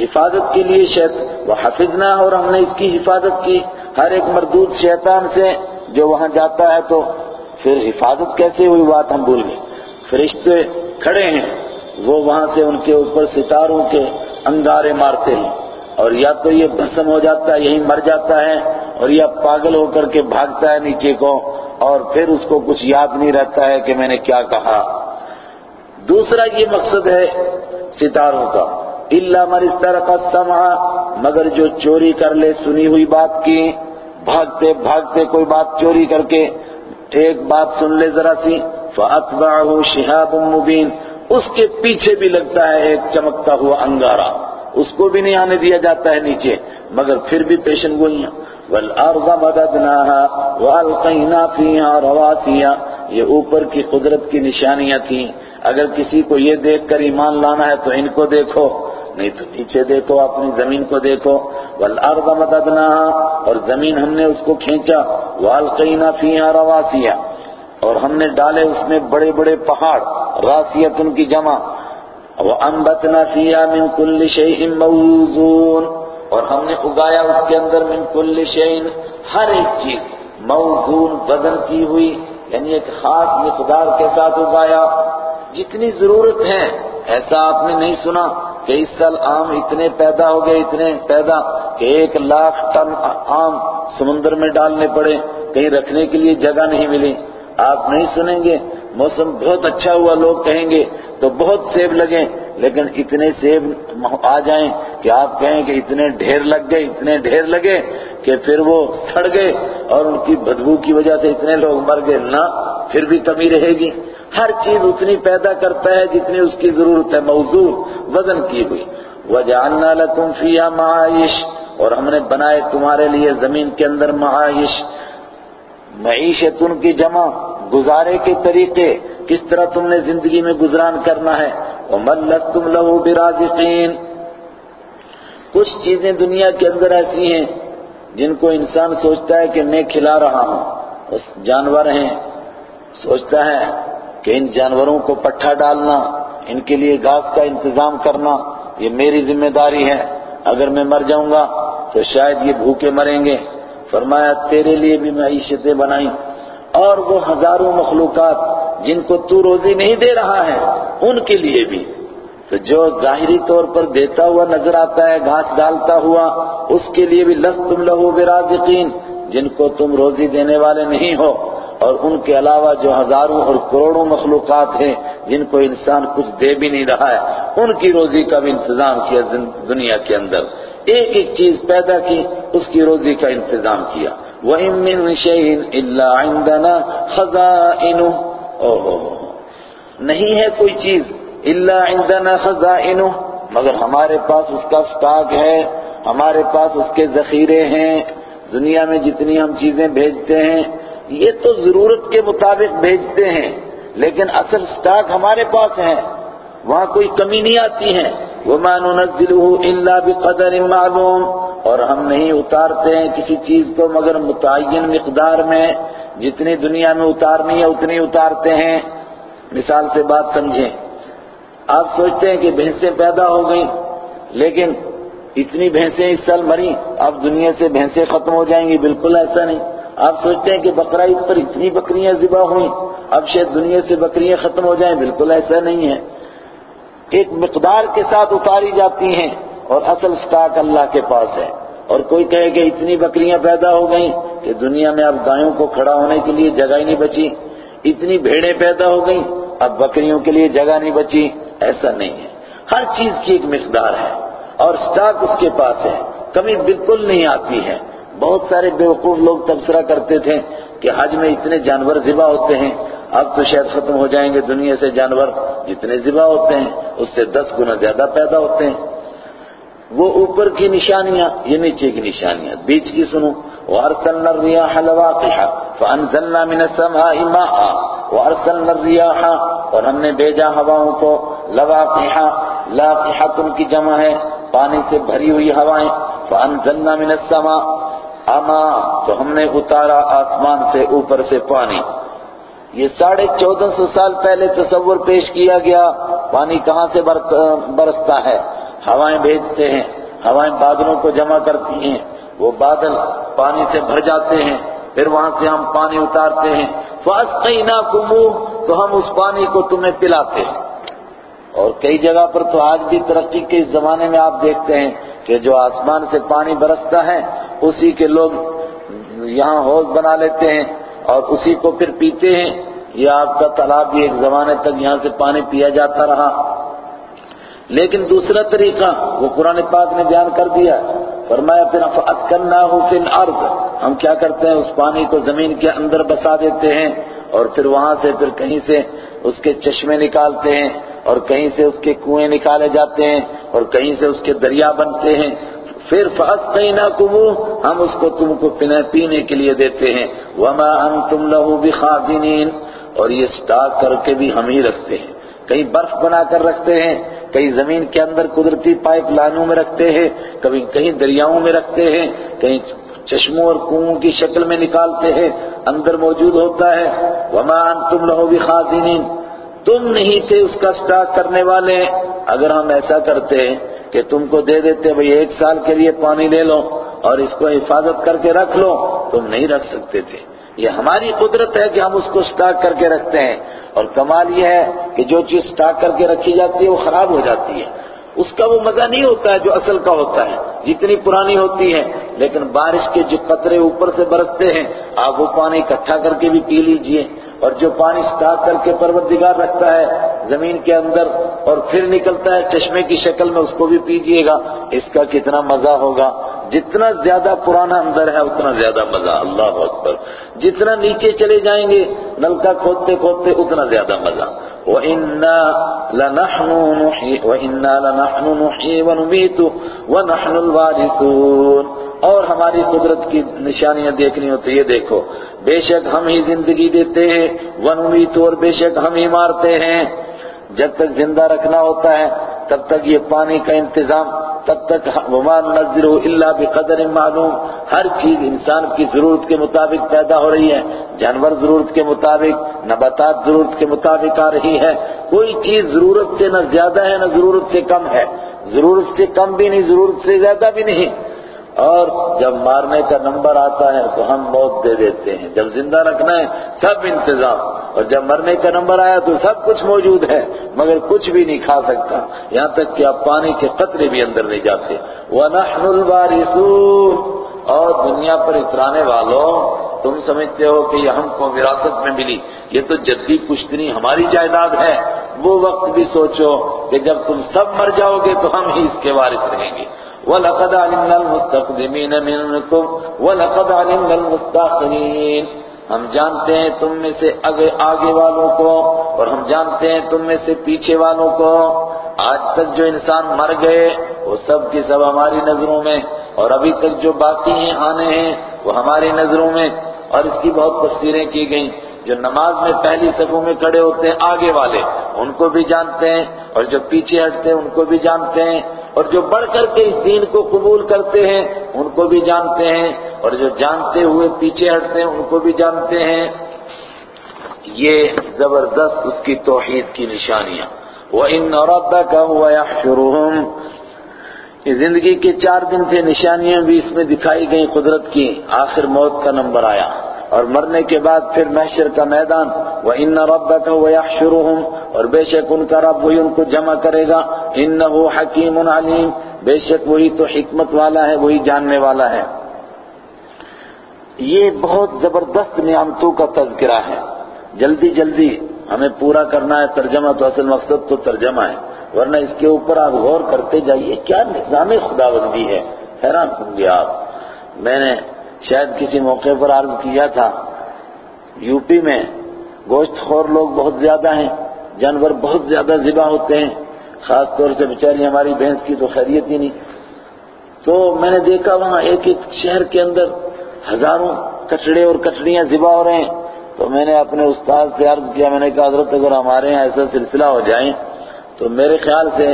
حفاظت کے لیے شیط۔ وہ حفظنا اور ہم نے اس کی حفاظت کی۔ ہر ایک مردود شیطان سے جو وہاں جاتا ہے تو پھر حفاظت کیسے ہوئی بات ہم بھول گئے۔ فرشتے کھڑے ہیں۔ وہ وہاں سے ان کے اوپر ستاروں کے انگارے مارتے ہیں۔ اور یا تو یہ بھسم ہو جاتا ہے، یہیں مر جاتا ہے، اور یا پاگل ہو کر کے بھاگتا ہے نیچے کو، اور پھر اس کو کچھ یاد نہیں رہتا ہے کہ میں نے کیا کہا۔ دوسرا یہ مقصد ہے ستاروں کا۔ اللہ مر اس طرح کا سما مگر جو چوری کر لے سنی ہوئی بات کی۔ بھاگتے بھاگتے کوئی بات چوری کر کے ایک بات سن لے ذرا سی۔ فَأَتْبَعَهُ شِهَابٌ مُبِينٌ۔ اس کے پیچھے بھی لگتا ہے ایک چمکتا ہوا انگارہ اس کو بھی نہیں آنے دیا جاتا ہے نیچے، مگر پھر بھی پیشن گوئیاں۔ وَالْأَرْضَ مَدَدْنَاهَا وَأَلْقَيْنَا فِيهَا رَوَاسِيَا۔ یہ اوپر کی قدرت کی نشانیاں تھیں۔ اگر کسی کو یہ دیکھ کر ایمان لانا ہے تو ان کو دیکھو، نہیں تو نیچے دیکھو، اپنی زمین کو دیکھو۔ وَالْأَرْضَ مَدَدْنَاهَا اور زمین ہم نے اس کو کھینچا۔ وَأَلْقَيْنَا فِيهَا رَوَاسِيَا اور ہم نے ڈالے اس میں بڑے بڑے پہاڑ راسیت ان کی جمع۔ وَأَنبَتْنَا فِيهَا مِن كُلِّ شَيْءٍ مَوْزُونَ اور ہم نے اگایا اس کے اندر من کل شین ہر ایک چیز موزون وزن کی ہوئی یعنی ایک خاص مقدار کے ساتھ اگایا۔ جتنی ضرورت ہے، ایسا آپ نے نہیں سنا کہ اس سال آم اتنے پیدا ہو گئے، اتنے پیدا کہ ایک لاکھ ٹن آم سمندر میں ڈالنے پڑے، کہیں رکھنے کے لیے جگہ نہیں ملی۔ آپ نہیں سنیں گے موسم بہت اچھا ہوا، لوگ کہیں گے تو بہت سیب لگیں لیکن اتنے سیب آ جائیں کہ آپ کہیں کہ اتنے ڈھیر لگ گئے، اتنے ڈھیر لگے کہ پھر وہ سڑ گئے اور ان کی بدبو کی وجہ سے اتنے لوگ مر گئے۔ نہ، پھر بھی کمی رہے گی۔ ہر چیز اتنی پیدا کرتا ہے جتنی اس کی ضرورت ہے۔ موضوع وزن کی ہوئی۔ وَجَعَلْنَا لَكُمْ فِيهَا مَعَائِشْ اور ہم نے بنائے تمہارے لیے زمین کے اندر معائش معیشت ان کی جمع۔ گزارے کے طریقے، کس طرح تم نے زندگی میں گزران کرنا ہے؟ وَمَلَّتْتُمْ لَهُ بِرَازِقِينَ۔ کچھ چیزیں دنیا کے اندر ایسی ہیں جن کو انسان سوچتا ہے کہ میں کھلا رہا ہوں اس جانور ہیں۔ سوچتا ہے کہ ان جانوروں کو پٹھا ڈالنا، ان کے لیے گھاس کا انتظام کرنا، یہ میری ذمہ داری ہے۔ اگر میں مر جاؤں گا تو شاید یہ بھوکے مریں گے۔ فرمایا، تیرے لیے بھی معیشتیں بنائی۔ اور وہ ہزاروں مخلوقات جن کو تو روزی نہیں دے رہا ہے، ان کے لیے بھی۔ تو جو ظاہری طور پر دیتا ہوا نظر آتا ہے، گھاس ڈالتا ہوا، اس کے لیے بھی لستم لہو برازقین، جن کو تم روزی دینے والے نہیں ہو۔ اور ان کے علاوہ جو ہزاروں اور کروڑوں مخلوقات ہیں، جن کو انسان کچھ دے بھی نہیں رہا ہے، ان کی روزی کا بھی انتظام کیا دنیا کے اندر۔ ایک ایک چیز پیدا کی، اس کی روزی کا انتظام کیا۔ وَإِن مِّن شَيْءٍ إِلَّا عِندَنَا خَزَائِنُهُ. اوہ نہیں ہے کوئی چیز الا عندنا خزائنه، مگر ہمارے پاس اس کا سٹاک ہے، ہمارے پاس اس کے ذخیرے ہیں، دنیا میں جتنی ہم چیزیں بھیجتے ہیں، یہ تو ضرورت کے مطابق بھیجتے ہیں، لیکن اصل سٹاک ہمارے پاس ہے۔ وہاں کوئی کمی نہیں آتی ہے۔ وَمَا نُنَزِّلُهُ إِلَّا بِقَدَرٍ معلوم۔ اور ہم نہیں اتارتے ہیں کسی چیز کو مگر متعین مقدار میں۔ جتنی دنیا میں اتارنی ہے اتنی اتارتے ہیں۔ مثال سے بات سمجھیں۔ آپ سوچتے ہیں کہ بھینسیں پیدا ہو گئیں، لیکن اتنی بھینسیں اس سال مری، اب دنیا سے بھینسیں ختم ہو جائیں گی۔ بالکل ایسا نہیں۔ آپ سوچتے ہیں کہ بقرعید پر اتنی بکریاں ذبح ہوئیں، اب شاید دنیا سے بکریاں ختم ہو جائیں۔ بالکل ایسا نہیں ہے۔ ایک مقدار کے ساتھ اتاری جاتی ہیں اور اصل سٹاک اللہ کے پاس ہے۔ اور کوئی کہے کہ اتنی بکریاں پیدا ہو گئیں کہ دنیا میں اب گایوں کو کھڑا ہونے کے لیے جگہ ہی نہیں بچی۔ اتنی بھیڑیں پیدا ہو گئیں، اب بکریوں کے لیے جگہ نہیں بچی۔ ایسا نہیں ہے۔ ہر چیز کی ایک مقدار ہے۔ اور سٹاک اس کے پاس ہے۔ کمی بالکل نہیں آتی ہے۔ بہت سارے بیوقوف لوگ تبصرہ کرتے تھے کہ حج میں اتنے جانور ذبح ہوتے ہیں۔ اب تو شاید ختم ہو جائیں گے دنیا سے جانور جتنے ذبح ہوتے ہیں، اس سے دس گنا زیادہ پیدا ہوتے ہیں۔ وہ اوپر کی نشانیاں، یہ نیچے کی نشانیاں۔ بیچ کی سنو۔ وَأَرْسَلْنَا الرِّيَاحَ لَوَاقِحَ فَأَنزَلْنَا مِنَ السَّمَاءِ مَاءً۔ وَأَرْسَلْنَا الرِّيَاحَ اور ہم نے بھیجا ہواؤں کو لواقحہ لاقحہ کی جمع ہے، پانی سے بھری ہوئی ہوائیں۔ فَأَنزَلْنَا مِنَ السَّمَاءِ۔ اما تو ہم نے اتارا آسمان سے اوپر سے پانی۔ یہ ساڑھے چودہ سو سال پہلے تصور پیش کیا گیا، پانی کہاں سے برستا ہے؟ ہوائیں بھیجتے ہیں، ہوائیں بادلوں کو جمع کرتی ہیں۔ وہ بادل پانی سے بھر جاتے ہیں، پھر وہاں سے ہم پانی اتارتے ہیں۔ فَأَسْقَيْنَاكُمُ تو ہم اس پانی کو تمہیں پلاتے ہیں۔ اور کئی جگہ پر تو آج بھی ترقی کے اس زمانے میں آپ دیکھتے ہیں کہ جو آسمان سے پانی برستا ہے، اسی کے لوگ یہاں حوض بنا لیتے ہیں اور اسی کو پھر پیتے ہیں۔ یہ آپ کا تالاب بھی ایک زمانے تک یہاں سے پانی پیا جاتا رہا۔ لیکن دوسرا طریقہ، وہ قرآن پاک نے بیان کر دیا۔ فرمایا، پھر فَأَسْكَنَّاهُ فِي الْأَرْضِ ہم کیا کرتے ہیں؟ اس پانی کو زمین کے اندر بسا دیتے ہیں اور پھر وہاں سے پھر کہیں سے اس کے چشمے نکالتے ہیں اور کہیں سے اس کے کنویں نکالے جاتے ہیں اور کہیں سے اس کے دریا بنتے ہیں۔ پھر فَأَسْقَيْنَاكُمُ ہم اس کو تم کو پینے کے لیے دیتے ہیں۔ وَمَا أَنْتُمْ لَهُ بِخَازِنِينَ اور یہ سٹاک کر کے بھی ہم ہی رکھتے ہیں۔ کہیں برف بنا کر رکھتے ہیں، کہیں زمین کے اندر قدرتی پائپ لائنوں میں رکھتے ہیں، کبھی کہیں دریاؤں میں رکھتے ہیں، کہیں چشموں اور کنووں کی شکل میں نکالتے ہیں۔ اندر موجود ہوتا ہے۔ وَمَا أَنْتُمْ لَهُ بِخَازِنِينَ۔ تم نہیں تھے اس کا سٹاک کرنے والے۔ اگر ہم ایسا کرتے کہ تم کو دے دیتے بھئی ایک سال کے لیے پانی لے لو اور اس کو حفاظت کر کے رکھ لو، تم نہیں رکھ سکتے تھے۔ یہ ہماری قدرت ہے کہ ہم اس کو سٹاک کر کے رکھتے ہیں۔ اور کمال یہ ہے کہ جو چیز سٹاک کر کے رکھی جاتی ہے وہ خراب ہو جاتی ہے۔ اس کا وہ مزہ نہیں ہوتا ہے جو اصل کا ہوتا ہے۔ جتنی پرانی ہوتی ہے، لیکن بارش کے جو قطرے اوپر سے برستے ہیں، آپ وہ پانی اکٹھا کر کے بھی پی لیجیے۔ اور جو پانی سٹاک کر کے پروردگار رکھتا ہے، زمین کے اندر اور پھر نکلتا ہے، چشمے کی شکل میں اس کو بھی پیجئے گا۔ اس کا کتنا مزہ ہوگا۔ جتنا زیادہ پرانا اندر ہے، اتنا زیادہ مزہ۔ اللہ اکبر۔ جتنا نیچے چلے جائیں گے، نلکا کھودتے کھودتے اتنا زیادہ مزہ۔ وَإِنَّا لَنَحْنُ نُحْيِي وَإِنَّا لَنَحْنُ نُحْيِي وَنُمِيتُ وَنَحْنُ الْوَارِثُونَ۔ اور ہماری قدرت کی نشانیاں دیکھنی ہو تو یہ دیکھو۔ بے شک ہم ہی زندگی دیتے ہیں ونمیت اور بے شک ہم ہی مارتے ہیں۔ جب تک زندہ رکھنا ہوتا ہے تب تک یہ پانی کا انتظام، تب تک وما نظر اللہ بقدر معلوم۔ ہر چیز انسان کی ضرورت کے مطابق پیدا ہو رہی ہے۔ جانور ضرورت کے مطابق، نباتات ضرورت کے مطابق آ رہی ہے۔ کوئی چیز ضرورت سے نہ زیادہ ہے، نہ ضرورت سے کم ہے۔ ضرورت سے کم بھی نہیں، ضرورت سے زیادہ بھی نہیں۔ اور جب مارنے کا نمبر آتا ہے تو ہم موت دے دیتے ہیں۔ جب زندہ رکھنا ہے سب انتظام۔ اور جب مرنے کا نمبر آیا تو سب کچھ موجود ہے، مگر کچھ بھی نہیں کھا سکتا۔ یہاں تک کہ آپ پانی کے قطرے بھی اندر نہیں جاتے۔ وَنَحْنُ الْوَارِثُونَ۔ اور دنیا پر اترانے والوں، تم سمجھتے ہو کہ یہ ہم کو وراثت میں ملی۔ یہ تو جدی پشتنی ہماری جائیداد ہے۔ وہ وقت بھی سوچو کہ جب تم سب مر جاؤ گے تو ہم ہی اس کے وارث رہیں گے۔ وَلَقَدْ عَلِمْنَا الْمُسْتَقْدِمِينَ مِنْكُمْ وَلَقَدْ عَلِمْنَا الْمُسْتَاخِرِينَ ہم جانتے ہیں تم میں سے آگے والوں کو اور ہم جانتے ہیں تم میں سے پیچھے والوں کو۔ آج تک جو انسان مر گئے، وہ سب کی سب ہماری نظروں میں اور ابھی تک جو باقی ہیں، آنے ہیں، وہ ہماری نظروں میں۔ اور اس کی بہت تفسیریں کی گئیں۔ جو نماز میں پہلی صفوں میں کھڑے ہوتے ہیں، آگے والے، ان کو بھی جانتے ہیں۔ اور جو پیچھے ہٹتے ہیں، ان کو بھی جانتے ہیں۔ اور جو بڑھ کر کے اس دین کو قبول کرتے ہیں، ان کو بھی جانتے ہیں، اور جو جانتے ہوئے پیچھے ہٹتے ہیں، ان کو بھی جانتے ہیں۔ یہ زبردست اس کی توحید کی نشانیاں۔ وہ ان نورتا کا ہوا یا زندگی کے چار دن تھے نشانیاں بھی اس میں دکھائی گئیں قدرت کی۔ آخر موت کا نمبر آیا۔ اور مرنے کے بعد پھر محشر کا میدان وہ ان ربا کا وہ اور بے شک ان کا رب وہی ان کو جمع کرے گا۔ ان حکیم علیم بے شک وہی تو حکمت والا ہے، وہی جاننے والا ہے۔ یہ بہت زبردست نعمتوں کا تذکرہ ہے۔ جلدی جلدی ہمیں پورا کرنا ہے، ترجمہ تو اصل مقصد تو ترجمہ ہے۔ ورنہ اس کے اوپر آپ غور کرتے جائیے، کیا نظام خدا بندی ہے؟ حیران ہوں گے آپ۔ میں نے شاید کسی موقع پر عرض کیا تھا، یو پی میں گوشت خور لوگ بہت زیادہ ہیں، جانور بہت زیادہ ذبح ہوتے ہیں، خاص طور سے بیچاری ہماری بھینس کی تو خیریت ہی نہیں۔ تو میں نے دیکھا وہاں ایک ایک شہر کے اندر ہزاروں کچڑے اور کچڑیاں ذبح ہو رہے ہیں۔ تو میں نے اپنے استاد سے عرض کیا، میں نے کہا، حضرت، اگر ہمارے یہاں ایسا سلسلہ ہو جائیں تو میرے خیال سے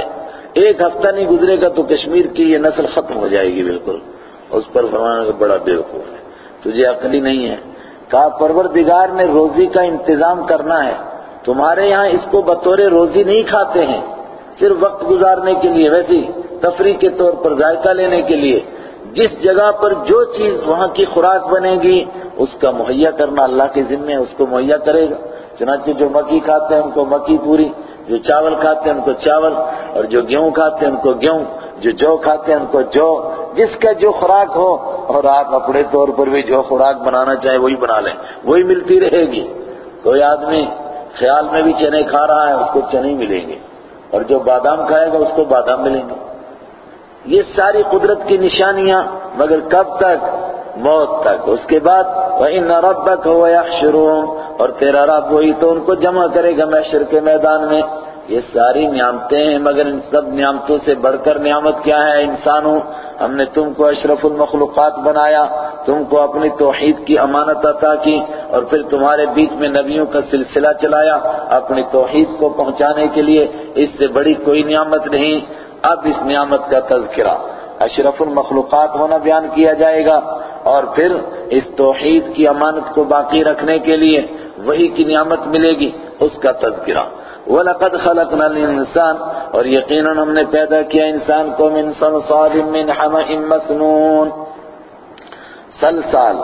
ایک ہفتہ نہیں گزرے گا تو کشمیر کی یہ نسل ختم ہو جائے گی بالکل۔ اس پر فرمانا کہ بڑا بیوقوف ہے۔ تجھے عقلی نہیں ہے۔ کہا، پروردگار نے روزی کا انتظام کرنا ہے۔ تمہارے یہاں اس کو بطور روزی نہیں کھاتے ہیں۔ صرف وقت گزارنے کے لیے، ویسی تفریح کے طور پر ذائقہ لینے کے لیے۔ جس جگہ پر جو چیز وہاں کی خوراک بنے گی، اس کا مہیا کرنا اللہ کے ذمے اس کو مہیا کرے گا۔ چنانچہ جو مکی کھاتے ہیں، ان کو مکی پوری، جو چاول کھاتے ہیں، ان کو چاول، اور جو گیہوں کھاتے ہیں، ان کو گیہوں، جو جو کھاتے ہیں، ان کو جو۔ جس کا جو خوراک ہو، اور آپ اپنے طور پر بھی جو خوراک بنانا چاہے وہی بنا لیں، وہی ملتی رہے گی۔ کوئی آدمی خیال میں بھی چنے کھا رہا ہے، اس کو چنے ملیں گے۔ اور جو بادام کھائے گا، اس کو بادام ملیں گے۔ یہ ساری قدرت کی نشانیاں، مگر کب تک؟ موت تک۔ اس کے بعد، وَإِنَّ رَبَّكَ هُوَ يَحْشُرُهُمْ۔ اور تیرا رب وہی تو ان کو جمع کرے گا محشر کے میدان میں۔ یہ ساری نعمتیں ہیں، مگر ان سب نعمتوں سے بڑھ کر نعمت کیا ہے انسانوں؟ ہم نے تم کو اشرف المخلوقات بنایا، تم کو اپنی توحید کی امانت عطا کی اور پھر تمہارے بیچ میں نبیوں کا سلسلہ چلایا اپنی توحید کو پہنچانے کے لیے، اس سے بڑی کوئی نعمت نہیں۔ اب اس نعمت کا تذکرہ اشرف المخلوقات ہونا بیان کیا جائے گا اور پھر اس توحید کی امانت کو باقی رکھنے کے لیے وہی کی نعمت ملے گی، اس کا تذکرہ۔ وَلَقَدْ خَلَقْنَا الْإِنسَانَ اور یقیناً ہم نے پیدا کیا انسان کو من صلصال من حمئ مسنون۔ سلسال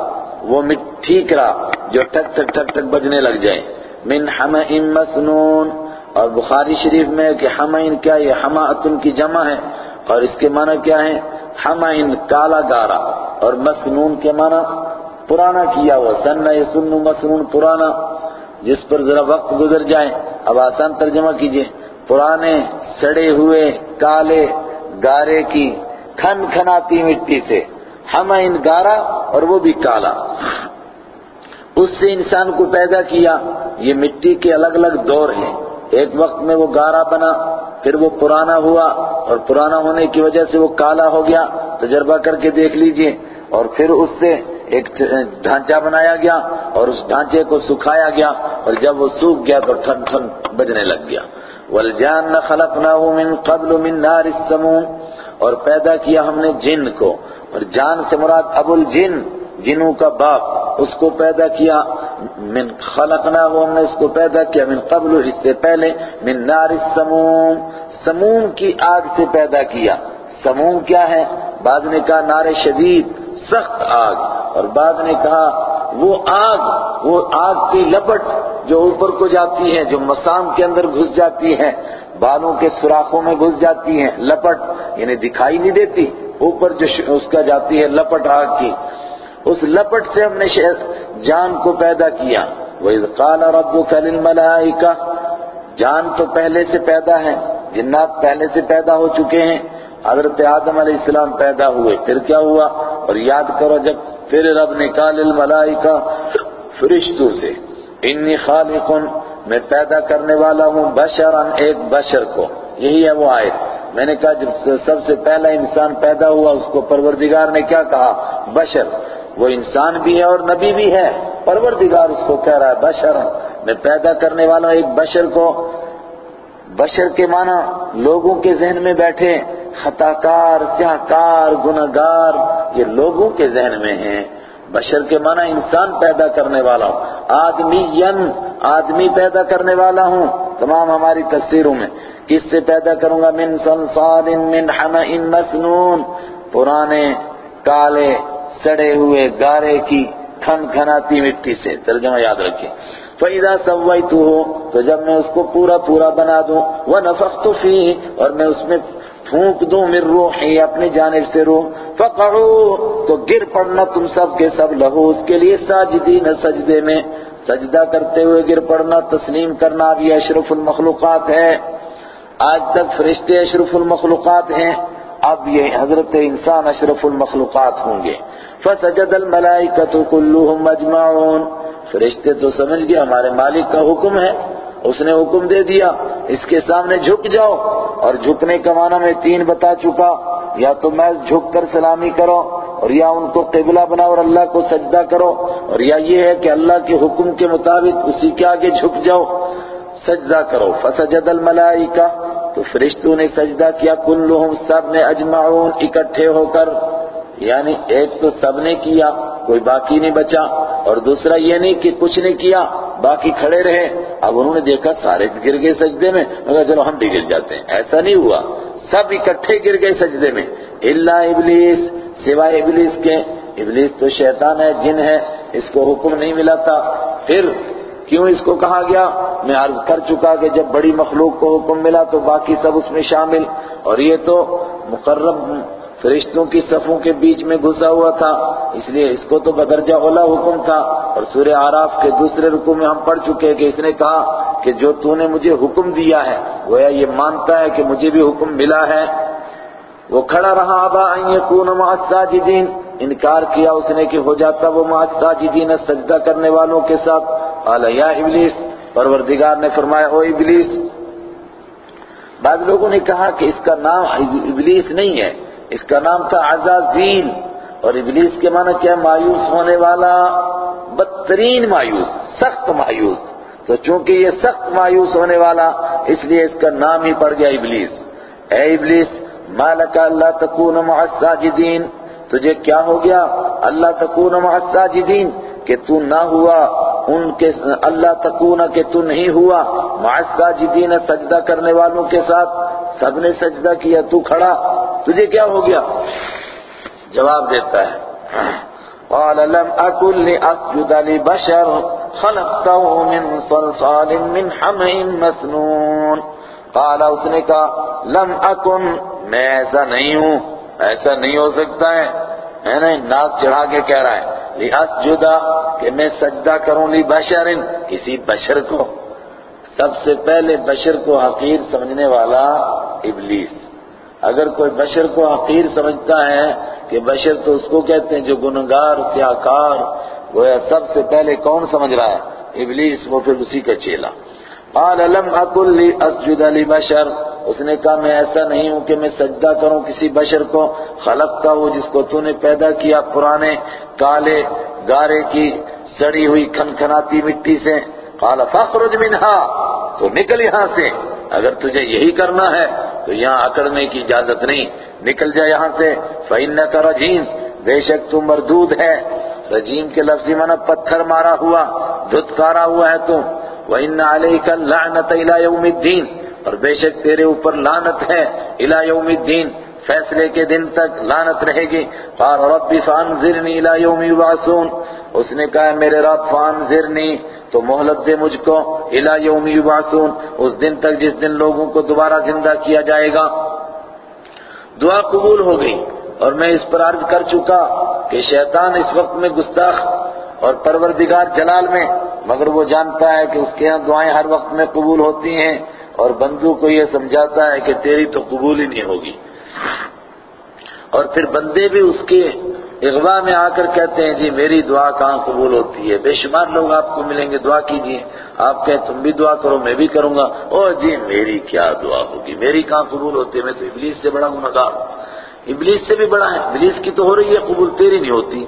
وہ مٹھی کرا جو ٹک ٹک ٹک ٹک بجنے لگ جائے۔ من حمئ مسنون، اور بخاری شریف میں کہ حمئن کیا یہ حماعتن کی جمع ہے، اور اس کے معنی کیا ہے حمئن کالا گارا، اور مسنون کے معنی پرانا کیا ہوا۔ سن سن مسنون پرانا، جس پر ذرا وقت گزر جائے۔ اب آسان ترجمہ کیجیے۔ پرانے، سڑے ہوئے، کالے، گارے کی کھن کھناتی مٹی سے۔ ہم ان گارا اور وہ بھی کالا۔ اس سے انسان کو پیدا کیا۔ یہ مٹی کے الگ الگ دور ہیں۔ ایک وقت میں وہ گارا بنا، پھر وہ پرانا ہوا اور پرانا ہونے کی وجہ سے وہ کالا ہو گیا۔ تجربہ کر کے دیکھ لیجیے۔ اور پھر اس سے ایک ڈھانچہ بنایا گیا اور اس ڈھانچے کو سکھایا گیا اور جب وہ سوکھ گیا تو ٹھن ٹھن بجنے لگ گیا۔ وَالْجَانَّ خَلَقْنَاهُ مِن قَبْلُ مِن نَارِ السَّمُومِ اور پیدا کیا ہم نے جن کو۔ اور جان سے مراد ابو الجن، جنوں کا باپ، اس کو پیدا کیا۔ من خلقنا ہم نے اس کو پیدا کیا۔ من قبل، اس سے پہلے۔ من نار السموم، سموم کی آگ سے پیدا کیا۔ سموم کیا ہے؟ بعد نے کہا نار شدید۔ سخت آگ۔ اور بعد نے کہا، وہ آگ وہ آگ کی لپٹ جو اوپر کو جاتی ہے، جو مسام کے اندر گھس جاتی ہے، بالوں کے سوراخوں میں گھس جاتی ہے، لپٹ یعنی دکھائی نہیں دیتی، اوپر جو اس کا جاتی ہے لپٹ آگ کی۔ اس لپٹ سے ہم نے جان کو پیدا کیا۔ وَإِذْ قَالَ رَبُّكَ لِلْمَلَائِكَةِ جان تو پہلے سے پیدا ہے، جنات پہلے سے پیدا ہو چکے ہیں۔ حضرت آدم علیہ السلام پیدا ہوئے، پھر کیا ہوا؟ اور یاد کرو جب پھر رب نے کہا للملائکہ، فرشتوں سے، انی خالق میں پیدا کرنے والا ہوں بشرا ایک بشر کو۔ یہی ہے وہ آیت۔ میں نے کہا، جب سب سے پہلا انسان پیدا ہوا، اس کو پروردگار نے کیا کہا؟ بشر۔ وہ انسان بھی ہے اور نبی بھی ہے۔ پروردگار اس کو کہہ رہا ہے بشر میں پیدا کرنے والا ایک بشر کو۔ بشر کے معنی لوگوں کے ذہن میں بیٹھے۔ خطاکار، سیاہکار، گناہگار، یہ لوگوں کے ذہن میں ہیں۔ بشر کے معنی انسان پیدا کرنے والا ہوں۔ آدمی ین آدمی پیدا کرنے والا ہوں۔ تمام ہماری تصویروں میں کس سے پیدا کروں گا؟ من صلصال، من حمأ مسنون۔ پرانے، کالے، سڑے ہوئے، گارے کی کھن کھناتی مٹی سے۔ ترجمہ یاد رکھیں۔ فَإِذَا سَوَّيْتُهُ، تو جب میں اس کو پورا پورا بنا دوں، وَنَفَخْتُ فِيهِ، اور میں اس میں پھونک دوں من روحی اپنی جانب سے روح فَقَعُوا تو گر پڑنا تم سب کے سب، لہو اس کے لیے ساجدین سجدے میں۔ سجدہ کرتے ہوئے گر پڑنا، تسلیم کرنا بھی اشرف المخلوقات ہے۔ آج تک فرشتے اشرف المخلوقات ہیں، اب یہ حضرت انسان اشرف المخلوقات ہوں گے۔ فسجد الملائکۃ کلهم مجمعون فرشتے تو سمجھ گئے، ہمارے مالک کا حکم ہے۔ اس نے حکم دے دیا، اس کے سامنے جھک جاؤ۔ اور جھکنے کا معنی میں تین بتا چکا، یا تو میں جھک کر سلامی کرو، اور یا ان کو قبلہ بنا اور اللہ کو سجدہ کرو۔ اور یا یہ ہے کہ اللہ کے حکم کے مطابق اسی کے آگے جھک جاؤ۔ سجدہ کرو۔ فسجد الملائکہ، تو فرشتوں نے سجدہ کیا، کلہم سب نے اجمعون اکٹھے ہو کر۔ یعنی ایک تو سب نے کیا، کوئی باقی نہیں بچا، اور دوسرا یہ نہیں کہ کچھ نے کیا، باقی کھڑے رہے۔ اب انہوں نے دیکھا سارے گر گئے سجدے میں، مگر چلو ہم بھی گر جاتے ہیں۔ ایسا نہیں ہوا۔ سب اکٹھے گر گئے سجدے میں۔ اللہ ابلیس، سوائے ابلیس کے۔ ابلیس تو شیطان ہے، جن ہے، اس کو حکم نہیں ملا تھا۔ پھر کیوں اس کو کہا گیا؟ میں عرض کر چکا کہ جب بڑی مخلوق کو حکم ملا تو باقی سب اس میں شامل۔ اور یہ تو مقرب فرشتوں کی صفوں کے بیچ میں گھسا ہوا تھا۔ اس لیے اس کو تو بدرجہ اولا حکم تھا۔ اور سورہ آراف کے دوسرے رکو میں ہم پڑھ چکے کہ اس نے کہا کہ جو تو نے مجھے حکم دیا ہے، گویا یہ مانتا ہے کہ مجھے بھی حکم ملا ہے۔ وہ کھڑا رہا ابا ان یکون مع الساجدین۔ انکار کیا اس نے کہ ہو جاتا وہ مع الساجدین سجدہ کرنے والوں کے ساتھ۔ قال، یا ابلیس۔ پروردگار نے فرمایا، او ابلیس۔ بعض لوگوں نے کہا کہ اس کا نام ابلیس نہیں ہے۔ اس کا نام تھا عزازیل، اور ابلیس کے معنی کیا؟ مایوس ہونے والا، بدترین مایوس، سخت مایوس۔ تو چونکہ یہ سخت مایوس ہونے والا، اس لیے اس کا نام ہی پڑ گیا ابلیس۔ اے ابلیس مالک اللہ تکون مع الساجدین؟ تجھے کیا ہو گیا؟ اللہ تکون مع الساجدین، کہ تو نہ ہوا۔ ان کے اللہ تکون کہ تو نہیں ہوا۔ مع الساجدین سجدہ کرنے والوں کے ساتھ سب نے سجدہ کیا، تو کھڑا۔ تجھے کیا ہو گیا؟ جواب دیتا ہے۔ قال، لم اكن لاسجد لبشر خلقته من صلصال من حمئ مسنون۔ قال، اس نے کہا، لم اکن، میں ایسا نہیں ہوں، ایسا نہیں ہو سکتا ہے۔ ہے نا ناک چڑھا کے کہہ رہا ہے۔ لحاظ جدا کہ میں سجدہ کروں لی بشر کسی بشر کو۔ سب سے پہلے بشر کو حقیر سمجھنے والا ابلیس۔ اگر کوئی بشر کو حقیر سمجھتا ہے کہ بشر تو اس کو کہتے ہیں جو گنگار سیاکار وہ سب سے پہلے کون سمجھ رہا ہے؟ ابلیس، وہ پھر اسی کا چیلا۔ قال لم اکل لی اسجد لی بشر اس نے کہا، میں ایسا نہیں ہوں کہ میں سجدہ کروں کسی بشر کو۔ خلقتا ہوں جس کو تو نے پیدا کیا، پرانے، کالے، گارے کی سڑی ہوئی کھنکھناتی مٹی سے۔ قال، فاخرج منہا۔ تو نکل یہاں سے۔ اگر تجھے یہی کرنا ہے، تو یہاں اکڑنے کی اجازت نہیں۔ نکل جا یہاں سے۔ فَإِنَّكَ رَجِيمٌ۔ بے شک تو مردود ہے۔ رجیم کے لفظی معنی پتھر مارا ہوا، دھتکارا ہوا ہے تم وَإِنَّ عَلَيْكَ اللَّعْنَةَ إِلَى يَوْمِ الدِّينِ اور بے شک تیرے اوپر لعنت ہے الى یوم الدین فیصلے کے دن تک لانت رہے گی۔ قال رب فانظرنی الى یوم یبعثون اس نے کہا، میرے رب فانظرنی تو مہلت دے مجھ کو الى یوم یبعثون اس دن تک جس دن لوگوں کو دوبارہ زندہ کیا جائے گا۔ دعا قبول ہو گئی اور میں اس پر عرض کر چکا کہ شیطان اس وقت میں گستاخ اور پروردگار جلال میں مگر وہ جانتا ہے کہ اس کے ہاں دعائیں ہر وقت میں قبول ہوتی ہیں اور بندو کو یہ سمجھاتا ہے کہ تیری تو قبول ہی نہیں ہوگی۔ اور پھر بندے بھی اس کے اغوا میں آ کر کہتے ہیں جی میری دعا کہاں قبول ہوتی ہے؟ بے شمار لوگ آپ کو ملیں گے، دعا کیجیے آپ کہیں، تم بھی دعا کرو، میں بھی کروں گا۔ او جی میری کیا دعا ہوگی؟ میری کہاں قبول ہوتی ہے؟ میں تو ابلیس سے بڑا گناہگار ہوں۔ ابلیس سے بھی بڑا ہے۔ ابلیس کی تو ہو رہی ہے قبول، تیری نہیں ہوتی۔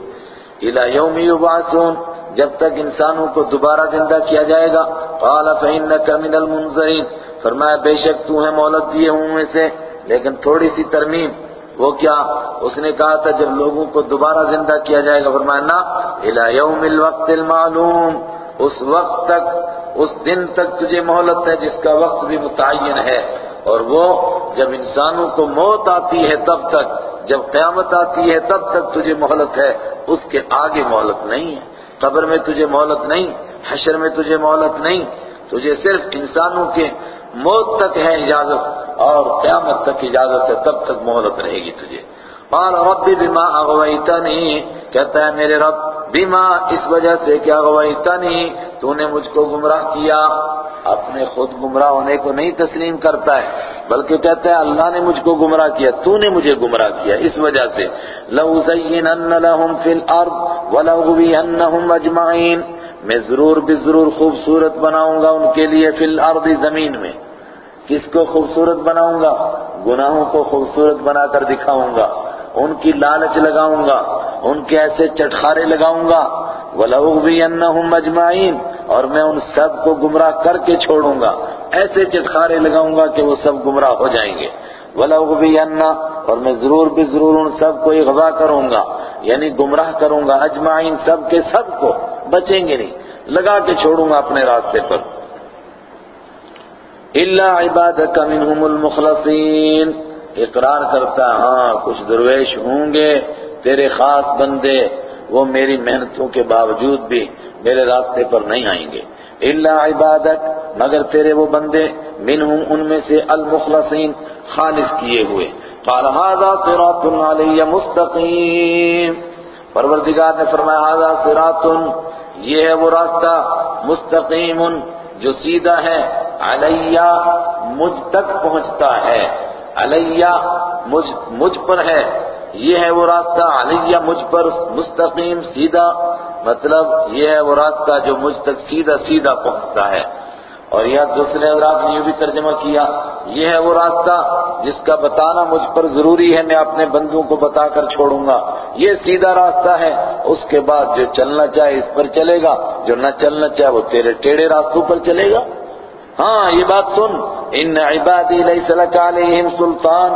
الى یوم یبعثون۔ جب تک انسانوں کو دوبارہ زندہ کیا جائے گا۔ قال فإنك من المنظرین فرمایا، بے شک تو ہے مہلت دیے ہوں میں سے، لیکن تھوڑی سی ترمیم۔ وہ کیا؟ اس نے کہا تھا، جب لوگوں کو دوبارہ زندہ کیا جائے گا۔ فرمایا نا الى یوم الوقت المعلوم۔ اس وقت تک، اس دن تک تجھے مہلت ہے جس کا وقت بھی متعین ہے۔ اور وہ، جب انسانوں کو موت آتی ہے تب تک، جب قیامت آتی ہے تب تک تجھے مہلت ہے۔ اس کے آگے مہلت نہیں ہے۔ قبر میں تجھے مہلت نہیں، حشر میں تجھے مہلت نہیں، تجھے صرف انسانوں کے موت تک ہے اجازت اور قیامت تک اجازت ہے، تب تک مہلت رہے گی تجھے۔ قال رب بما اغویتنی کہتا ہے میرے رب، بما اس وجہ سے کہ اغویتنی تو نے مجھ کو گمراہ کیا۔ اپنے خود گمراہ ہونے کو نہیں تسلیم کرتا ہے، بلکہ کہتا ہے اللہ نے مجھ کو گمراہ کیا تو نے مجھے گمراہ کیا، اس وجہ سے۔ لَوْزَيِّنَنَّ لَهُمْ فِي الْأَرْضِ وَلَغْوِيَنَّهُمْ أَجْمَعِينَ۔ میں ضرور بھی ضرور خوبصورت بناؤں گا ان کے لیے فی الارض زمین میں۔ کس کو خوبصورت بناؤں گا؟ گناہوں کو خوبصورت بنا کر دکھاؤں گا۔ ان کی لالچ لگاؤں گا، ان کے ایسے چٹخارے لگاؤں گا۔ وَلَأُغْوِيَنَّهُمْ أَجْمَعِينَ، اور میں ان سب کو گمراہ کر کے چھوڑوں گا۔ ایسے چٹخارے لگاؤں گا کہ وہ سب گمراہ ہو جائیں گے۔ وَلَأُغْوِيَنَّ اور میں ضرور بھی ضرور ان سب کو اغوا کروں گا۔ یعنی گمراہ کروں گا اجمعین سب کے سب کو۔ بچیں گے نہیں، لگا کے چھوڑوں گا اپنے راستے پر۔ اللہ عبادك منهم المخلصین اقرار کرتا ہاں کچھ درویش ہوں گے، تیرے خاص بندے، وہ میری محنتوں کے باوجود بھی میرے راستے پر نہیں آئیں گے۔ اللہ عبادت مگر تیرے وہ بندے، منہم ان میں سے المخلصین خالص کیے ہوئے۔ قال هذا صراط علی مستقیم۔ پروردگار نے فرمایا هذا صراط یہ ہے وہ راستہ مستقیم جو سیدھا ہے، علیہ مجھ تک پہنچتا ہے۔ علیہ مجھ مجھ پر ہے۔ یہ ہے وہ راستہ۔ علیہ مجھ پر مستقیم سیدھا مطلب یہ ہے وہ راستہ جو مجھ تک سیدھا سیدھا پہنچتا ہے۔ اور یہ دوسرے حضرات نے یہ بھی ترجمہ کیا۔ یہ ہے وہ راستہ جس کا بتانا مجھ پر ضروری ہے، میں اپنے بندوں کو بتا کر چھوڑوں گا۔ یہ سیدھا راستہ ہے۔ اس کے بعد جو چلنا چاہے اس پر چلے گا، جو نہ چلنا چاہے وہ تیرے ٹیڑے راستوں پر چلے گا۔ ہاں یہ بات سن۔ ان عبادی لیس لک علیہم سلطان۔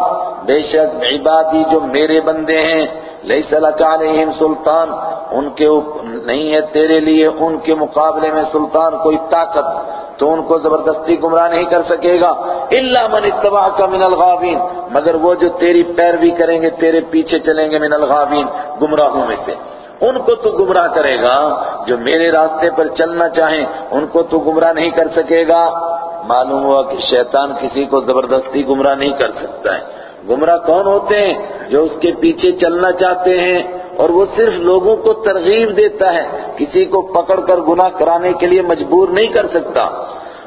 بے شک عبادی جو میرے بندے ہیں، لیس لک علیہم سلطان، ان کے نہیں ہے تیرے لیے ان کے مقابلے میں سلطان کوئی طاقت، تو ان کو زبردستی گمراہ نہیں کر سکے گا۔ الا من اتبعک من الغاوین۔ مگر وہ جو تیری پیروی کریں گے، تیرے پیچھے چلیں گے من الغاوین، گمراہوں میں سے۔ ان کو تو گمراہ کرے گا جو میرے راستے پر چلنا چاہیں، ان کو تو گمراہ نہیں کر سکے گا۔ معلوم ہوا کہ شیطان کسی کو زبردستی گمراہ نہیں کر سکتا ہے۔ گمراہ کون ہوتے ہیں جو اس کے پیچھے چلنا چاہتے ہیں؟ اور وہ صرف لوگوں کو ترغیب دیتا ہے، کسی کو پکڑ کر گناہ کرانے کے لیے مجبور نہیں کر سکتا۔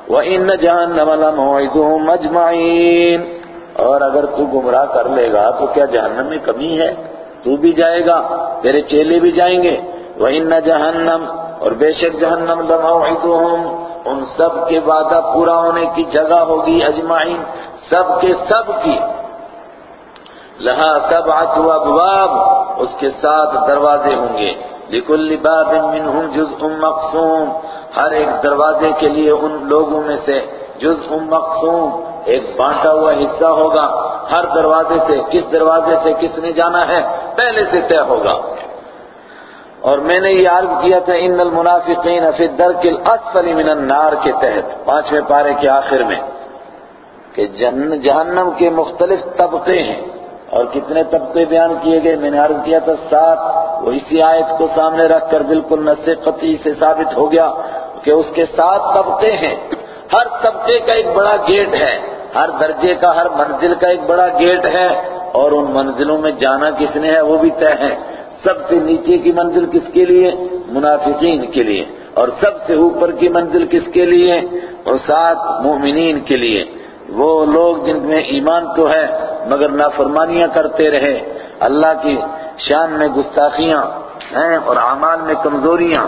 وَإِنَّ جَهَنَّمَ لَمَوْعِدُهُمْ أَجْمَعِينَ۔ اور اگر تو گمراہ کر لے گا تو کیا جہنم میں کمی ہے؟ تو بھی جائے گا، تیرے چیلے بھی جائیں گے۔ وَإِنَّ جَهَنَّمْ، اور بے شک جہنم لَمَوْعِدُهُمْ ان سب کے وعدہ پورا ہونے کی جگہ ہوگی اجمعین۔ سب کے سب کی۔ لہا سبعت ابواب، اس کے ساتھ دروازے ہوں گے۔ لکل باب منہم جزء مقسوم۔ ہر ایک دروازے کے لیے ان لوگوں میں سے جزء مقسوم ایک بانٹا ہوا حصہ ہوگا۔ ہر دروازے سے، کس دروازے سے کس نے جانا ہے، پہلے سے طے ہوگا۔ اور میں نے یہ عرض کیا تھا، ان المنافقین فی الدرک الاسفل من النار کے تحت، پانچویں پارے کے آخر میں، کہ جہنم کے مختلف طبقے ہیں۔ اور کتنے طبقے بیان کیے گئے؟ میں نے عرض کیا تھا، سات۔ وہ اسی آیت کو سامنے رکھ کر بالکل نس قطعی سے ثابت ہو گیا کہ اس کے سات طبقے ہیں۔ ہر طبقے کا ایک بڑا گیٹ ہے، ہر درجے کا، ہر منزل کا ایک بڑا گیٹ ہے۔ اور ان منزلوں میں جانا کس نے ہے وہ بھی طے ہے۔ سب سے نیچے کی منزل کس کے لیے؟ منافقین کے لیے۔ اور سب سے اوپر کی منزل کس کے لیے؟ اور سات مومنین کے لیے۔ وہ لوگ جن میں ایمان تو ہے، مگر نافرمانیاں کرتے رہے۔ اللہ کی شان میں گستاخیاں ہیں اور اعمال میں کمزوریاں۔